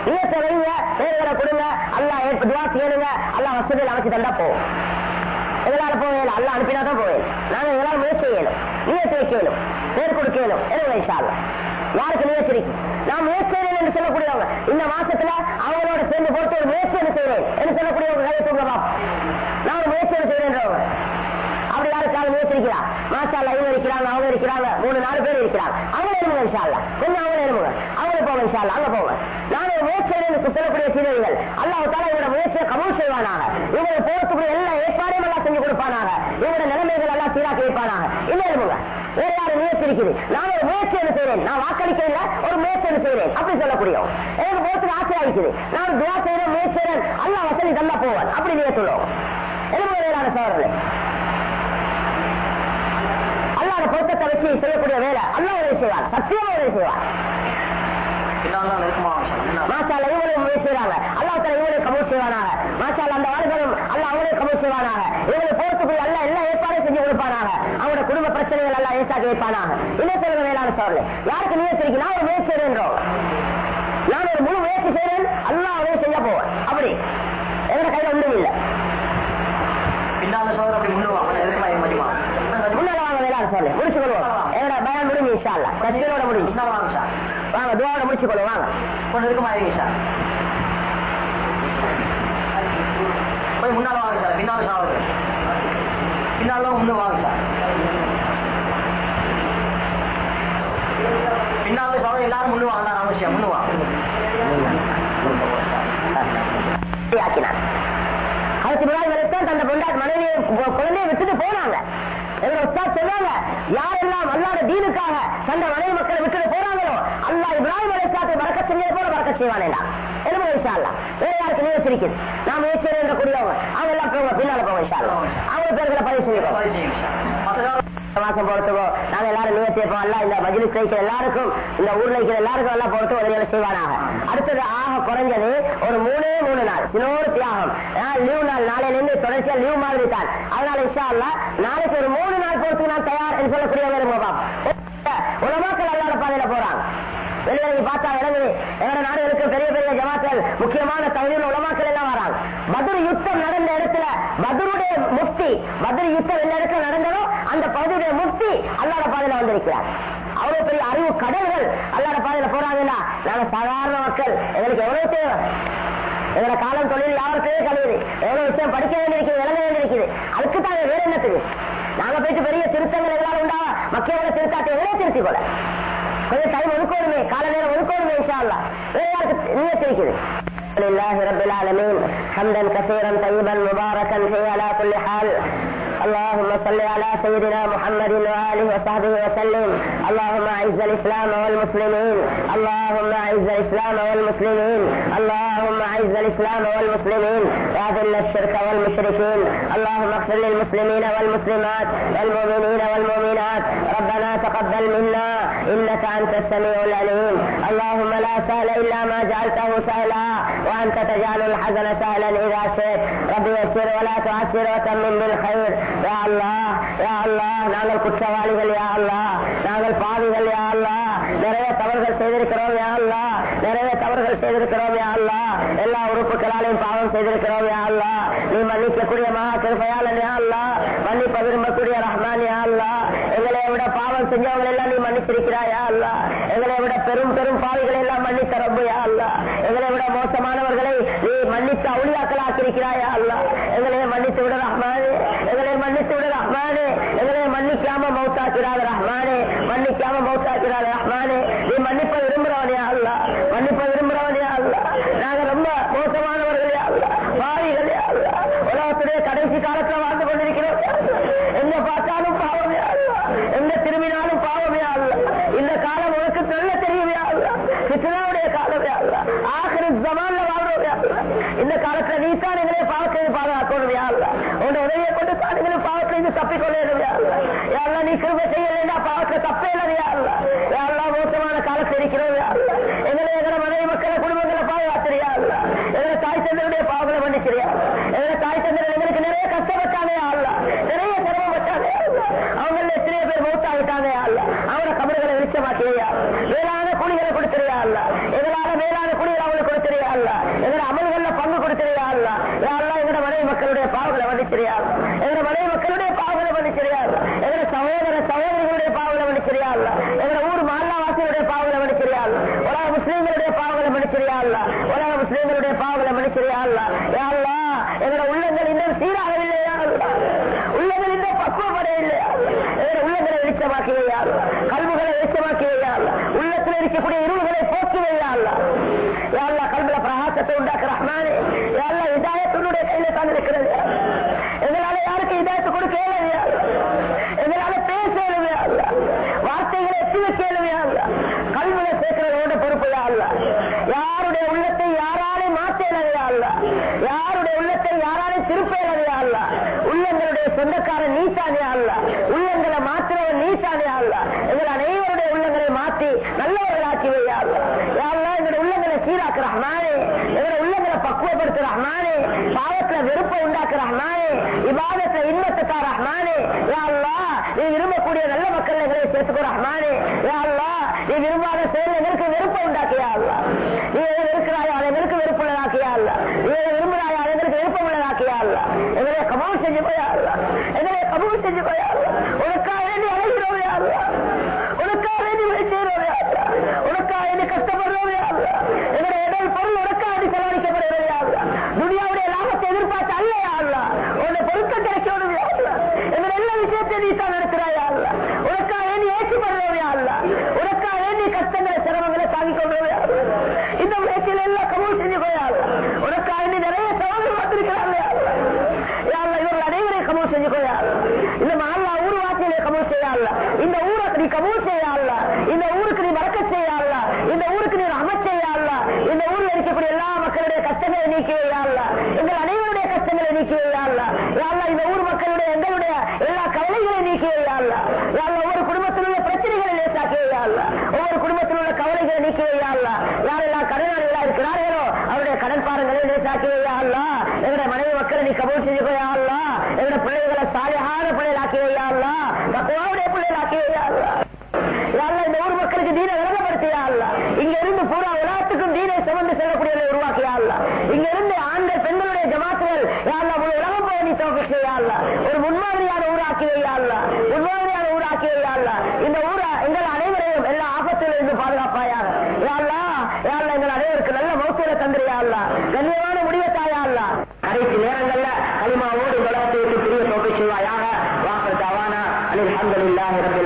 நீயத்தை வைங்க பேர்களை கொடுங்க அல்லா ஏற்ப துவா கேளுங்க அல்லா வசதியில் அமைச்சு தந்தா போவோம் எதனால போவேன் அல்லா அனுப்பினா தான் போவேன் நாங்க எங்களால முயற்சி செய்யணும் நீயத்தை வைக்கணும் பேர் கொடுக்கணும். எழுங்க இன்ஷால்ல யாருக்கு முயற்சி இருக்கு? நான் முயற்சி என்று சொல்லக்கூடியவங்க. இந்த மாசத்துல அவங்களோட சேர்ந்து பொறுத்து ஒரு முயற்சி என்ன செய்வேன் என்று சொல்லக்கூடியவங்க கையை தூங்கலாம் நான் ஒரு முயற்சி என்ன செய்யறேன்றவங்க அப்படி யாரு காலம் முயற்சிக்கிறா? மாசால இவங்க இருக்கிறாங்க அவங்க இருக்கிறாங்க மூணு நாலு பேர் இருக்கிறாங்க. அவங்க எழுமுங்க விஷால கொஞ்சம் அவங்க எழுமுங்க அவங்க போங்க விஷால அங்க போங்க. நான் ஒரு முயற்சி செய்யறேன் சொல்லக்கூடிய சீரர்கள் அல்லாஹ் இவரோட முயற்சியை கமல் செய்வானாக. இவங்க போறதுக்குரிய எல்லா ஏற்பாடையும் எல்லாம் செஞ்சு கொடுப்பானாக. இவரோட நிலைமைகள் எல்லாம் சீராக்கி வைப்பானாக. இல்ல எழுமுங்க வேற யாரு முயற்சி இருக்குது நான் ஒரு முயற்சி என்ன செய்றேன் நான் வாக்களிக்கல ஒரு முயற்சி என்ன செய்றேன் அப்படி சொல்லக்கூடியவங்க எனக்கு போறதுக்கு ஆசையா இருக்குது. நான் துவா செய்யறேன் முயற்சி செய்றேன் அல்லா வசதி தந்தா போவான் அப்படி நீங்க சொல்லுவோம். எழுமுக வேளாண் சோழர்களே அல்லாத பொருத்தத்தை வச்சு செய்யக்கூடிய வேலை. அல்லாஹ் உதவி செய்வார். சத்தியமா உதவி செய்வார். மாஷால இவங்களும் முயற்சி செய்வாங்க. அல்லாஹ் தலா இவங்களை கபூல் செய்வானாக. மாஷால அந்த வாழ்களும் அல்லாஹ் அவங்களே கபூல் செய்வானாக. இவங்களை போறதுக்குள்ள எல்லாம் எல்லா ஏற்பாடும் செஞ்சு கொடுப்பானாக. அவங்களோட குடும்ப பிரச்சனைகள் எல்லாம் ஏசாக்கி வைப்பானாக. இன்னும் சொல்லுங்க வேளாண் சோழர்களே? யாருக்கு முயற்சி இருக்கு நான் ஒரு முயற்சி செய்யறேன்றோம் நான் ஒரு முழு முயற்சி செய்யறேன் அல்லாஹ் உதவி செய்ய போவேன் அப்படி. எங்க கையில ஒன்றும் இல்லை. பின்னால சோதர் அப்படி முன்னுவாங்க எதுக்குமா மதிமா முன்னால வாங்க வேளாண் தஸ்மீனோட முடிஞ்சு முன்னால வாங்க சார் வாங்க துவாவோட முடிச்சுக்கொள்ளும் வாங்க. கொஞ்சம் இருக்குமா போய் முன்னால வாங்க சார் பின்னால சார் பின்னால முன்னு வாங்க சார் பின்னால சார் எல்லாரும் முன்னு வாங்க அவசியம் ஆக்கினார். அதுக்கு தந்த பொண்டாட்டி மனைவியை குழந்தையை விட்டுட்டு போனாங்க. எங்க உஸ்தாத் சொன்னாங்க யாரெல்லாம் அல்லாத தீனுக்காக தந்த மனைவி மக்களை விட்டுட்டு போறாங்களோ அல்லாஹ் இப்ராஹிம் அலைஹிஸ்ஸலாத்தை பறக்க செஞ்சது போல பறக்க செய்வானேடா. என்ன இன்ஷா வேற யாருக்கு நீங்க சிரிக்குது. நாம் முயற்சி கூடியவங்க அவங்க எல்லாம் பின்னால போவோம் அவங்க பேர்களை பதிவு செய்யுங்க சார் மற்ற மாசம் போறதுக்கோ நாங்க எல்லாரும் நியத்தி வைப்போம் அல்ல இந்த மஜிலிஸ் வைக்கிற எல்லாருக்கும் இந்த ஊர்ல இருக்கிற எல்லாருக்கும் எல்லாம் போறது உதவிகளை செய்வானாக. அடுத்தது ஆக குறைஞ்சது ஒரு மூணே மூணு நாள். இன்னொரு தியாகம். லீவ் நாள். நாளையில இருந்து தொடர்ச்சியா லீவ் மாதிரி தான். அதனால இஷா அல்லா நாளைக்கு ஒரு மூணு நாள் போறதுக்கு நான் தயார் என்று சொல்லக்கூடியவங்க இருங்க உலமாக்கள் அல்லாத பாதையில போறாங்க. வெளியில பார்த்தா விளங்குது. எங்க நாடுகளுக்கு பெரிய பெரிய ஜமாக்கள் முக்கியமான தகுதியில் உலமாக்கள் எல்லாம் வராங்க. பதில் யுத்தம் நடந்த பத்ருடைய முக்தி பத்ர் யுத்தம் எந்த இடத்துல நடந்ததோ அந்த பகுதியுடைய முக்தி அல்லாத பாதையில வந்திருக்கிறார். அவ்வளவு பெரிய அறிவு கடல்கள் அல்லாத பாதையில போறாங்கன்னா நாங்க சாதாரண மக்கள் எங்களுக்கு எவ்வளவு தேவை எங்களோட காலம் தொழில் யாருக்கே கழியுது? எவ்வளவு விஷயம் படிக்க வேண்டியிருக்குது விளங்க வேண்டியிருக்குது? அதுக்கு தாங்க வேற என்னத்துக்கு நாங்க போயிட்டு பெரிய திருத்தங்கள் எல்லாம் உண்டா? மக்களோட திருத்தாட்டை எவ்வளவு திருத்தி போல கொஞ்சம் டைம் ஒதுக்கணுமே கால நேரம் ஒதுக்கணுமே இன்ஷா அல்லாஹ். வேற யாருக்கு நீயத்து இருக்குது لله رب العالمين. حمدا كثيرا طيبا مباركا فيه على كل حال. اللهم صل على سيدنا محمد وآله وصحبه وسلم. اللهم أعز الإسلام والمسلمين. اللهم أعز الإسلام والمسلمين. اللهم الإسلام والمسلمين وأذل الشرك والمشركين. اللهم اغفر للمسلمين والمسلمات والمؤمنين والمؤمنات. ربنا تقبل منا إنك أنت السميع العليم. اللهم لا سهل إلا ما جعلته سهلا وأنت تجعل الحزن سهلا إذا شئت. رب يسر ولا تعسر وتمم بالخير. يا الله يا الله نعم القدس يا الله نعم الفاضل يا الله. தவறுகள் செய்திருக்கிறோம் யா அல்லாஹ் நிறைய தவறுகள் செய்திருக்கிறோம் யா எல்லா உறுப்புகளாலையும் பாவம் செய்திருக்கிறோம் யா அல்லாஹ் நீ மன்னிக்கக்கூடிய மகா கிருபையாளன் யாழ்லா மன்னிப்ப விரும்பக்கூடிய ரஹ்மான் யாழ்லா எங்களை விட பாவம் செஞ்சவங்களை எல்லாம் நீ மன்னிச்சிருக்கிறாய் யா எங்களை விட பெரும் பெரும் பாவிகளை எல்லாம் மன்னித்த ரப்பு யா அல்லாஹ் எங்களை விட மோசமானவர்களை நீ மன்னித்த அவுளியாக்கள் அல்லா யா அல்லாஹ் எங்களை மன்னித்து விட ரஹ்மானே எங்களை மன்னித்து விட ரஹ்மானே எங்களை மன்னிக்காம மௌத்தாக்கிறாத ரஹ்மானே மன்னிக்காம மௌத்தாக்கிறாத ரஹ்மானே நீ மன்னிப்ப விரும்புறவன் யா அல்லாஹ் மன்னிப்ப விரும்புறவன் யா அல்லாஹ் நாங்க ரொம்ப மோசமானவர்கள் யா அல்லாஹ் பாவிகள் யா அல்லாஹ் உலகத்துடைய கடைசி காலத்துல வாழ்ந்து கொண்டிருக்கிறோம் யா அல்லாஹ். எங்க பார்த்தாலும் பாவம் யா அல்லாஹ். எங்க திரும்பினாலும் பாவம் யா அல்லாஹ். இந்த காலம் உனக்கு நல்ல தெரியும் யா அல்லாஹ். ஃபித்னாவுடைய காலம் யா அல்லாஹ். ஆகிரு ஜமான்ல வாழ்றோம் யா அல்லாஹ். இந்த காலத்துல நீ தான் எங்களை பாவத்தை பாதுகாக்கணும் யா அல்லாஹ். உன்னுடைய உதவியை கொண்டு தான் எங்களை பாவத்திலிருந்து தப்பிக்கொள்ளணும் யா அல்லாஹ். யா அல்லாஹ், நீ கிருபை செய்யலைன்னா பாவத்தை தப்பே இல்லை யா அல்லாஹ். யா அல்லாஹ், மோசமான காலத்தில் இருக்கிறோம் யா அல்லாஹ். எங்களை எங்களை மனைவி மக்களை குடும்பங்களை பாதுகாத்திரியா அல்லாஹ். எங்களை தாய் தந்தருடைய பாவங்களை மன்னிச்சிரியா எங்களை தாய் தந்தர் எங்களுக்கு நிறைய கஷ்டப்பட்டாங்க யா அல்லாஹ். நிறைய சிரமப்பட்டாங்க யா அல்லாஹ். அவங்கள எத்தனையோ பேர் மௌத்தாகிட்டாங்க யா அல்லாஹ். அவங்கள கபறுகளை வெளிச்சமாக்கியா மேலான கூலிகளை கொடுத்துறியா அல்ல எங்களால மேலான கூலிகள் அவங்களுக்கு கொடுத்துறியா அல்ல எங்களை அமல்கள்ல பங்கு கொடுத்துறியா அல்ல யா அல்லாஹ் எங்களோட மனைவி மக்களுடைய பாவங்களை மன்னிச்சிரியா எங்களோட மனைவி மக்களுடைய பாவங்களை மன்னிச்சிரியா எங்களோட சகோதர சகோதரிகளுடைய பாவங்களை மன்னிச்சிரியா அல்ல எங்களோட ஊர் மால்லாவாசிகளுடைய பாவங்களை மன்னிச்சிரியா உலக முஸ்லீம்களுடைய பாவங்களை மன்னிச்சிரியா அல்ல உலக முஸ்லீம்களுடைய பாவங்களை மன்னிச்சிரியா அல்ல யா அல்லாஹ் எங்களோட உள்ளங்கள் இன்னும் சீராகவில்லையா அல்ல உள்ளங்கள் இன்னும் பக்குவப்படையில்லையா எங்களோட உள்ளங்களை வெளிச்சமாக்கி கல்விகளை வெளிச்சமாக்கி உள்ளத்தில் இருக்கக்கூடிய இருவுகளை போக்கி வையா அல்ல கல்வில பிரகாசத்தை உண்டாக்கு ரஹ்மானே யாழ்லா இதாயத்தினுடைய கையில தான் இருக்கிறது யா அல்லாஹ். எங்களால யாருக்கு இதாயத்து கொடுக்க இயலவியா எங்களால பேச இயலவியா அல்ல வார்த்தைகளை எத்தி வைக்க இயலவியா அல்ல கல்வில சேர்க்கிறதோட பொறுப்பு யா அல்ல யாருடைய உள்ளத்தை யாராலே மாற்ற இயலவியா அல்ல யாருடைய உள்ளத்தை யாராலே திருப்ப இயலவியா அல்ல உள்ளங்களுடைய சொந்தக்காரன் நீத்தானே அல்ல உள்ளங்களை மாற்றுறவன் நீத்தானே அல்ல எங்கள் அனைவருடைய உள்ளங்களை மாற்றி நல்லவர்களாக்கி வையா அல்ல யாரெல்லாம் எங்களுடைய உள்ளங்களை சீராக்கு ரஹ்மானே. எங்களை உள்ளங்களை பக்குவப்படுத்து ரஹ்மானே. பாவத்துல வெறுப்பை உண்டாக்கு ரஹ்மானே. இபாதத்துல இன்பத்துக்கா ரஹ்மானே. யா நீ விரும்பக்கூடிய நல்ல மக்கள் எங்களை சேர்த்துக்கோ ரஹ்மானே. யா நீ விரும்பாத செயல் எங்களுக்கு வெறுப்பை உண்டாக்கியா அல்ல நீ எது வெறுக்கிறாயோ அதை எங்களுக்கு வெறுப்புள்ளதாக்கியா அல்ல நீ எது விரும்புகிறாயோ அதை எங்களுக்கு விருப்பம் உள்ளதாக்கியா அல்ல எங்களை கபூல் செஞ்சு போயா அல்ல எங்களை கபூல் செஞ்சு போயா அல்ல உனக்காக வேண்டி அழைக்கிறோம் யா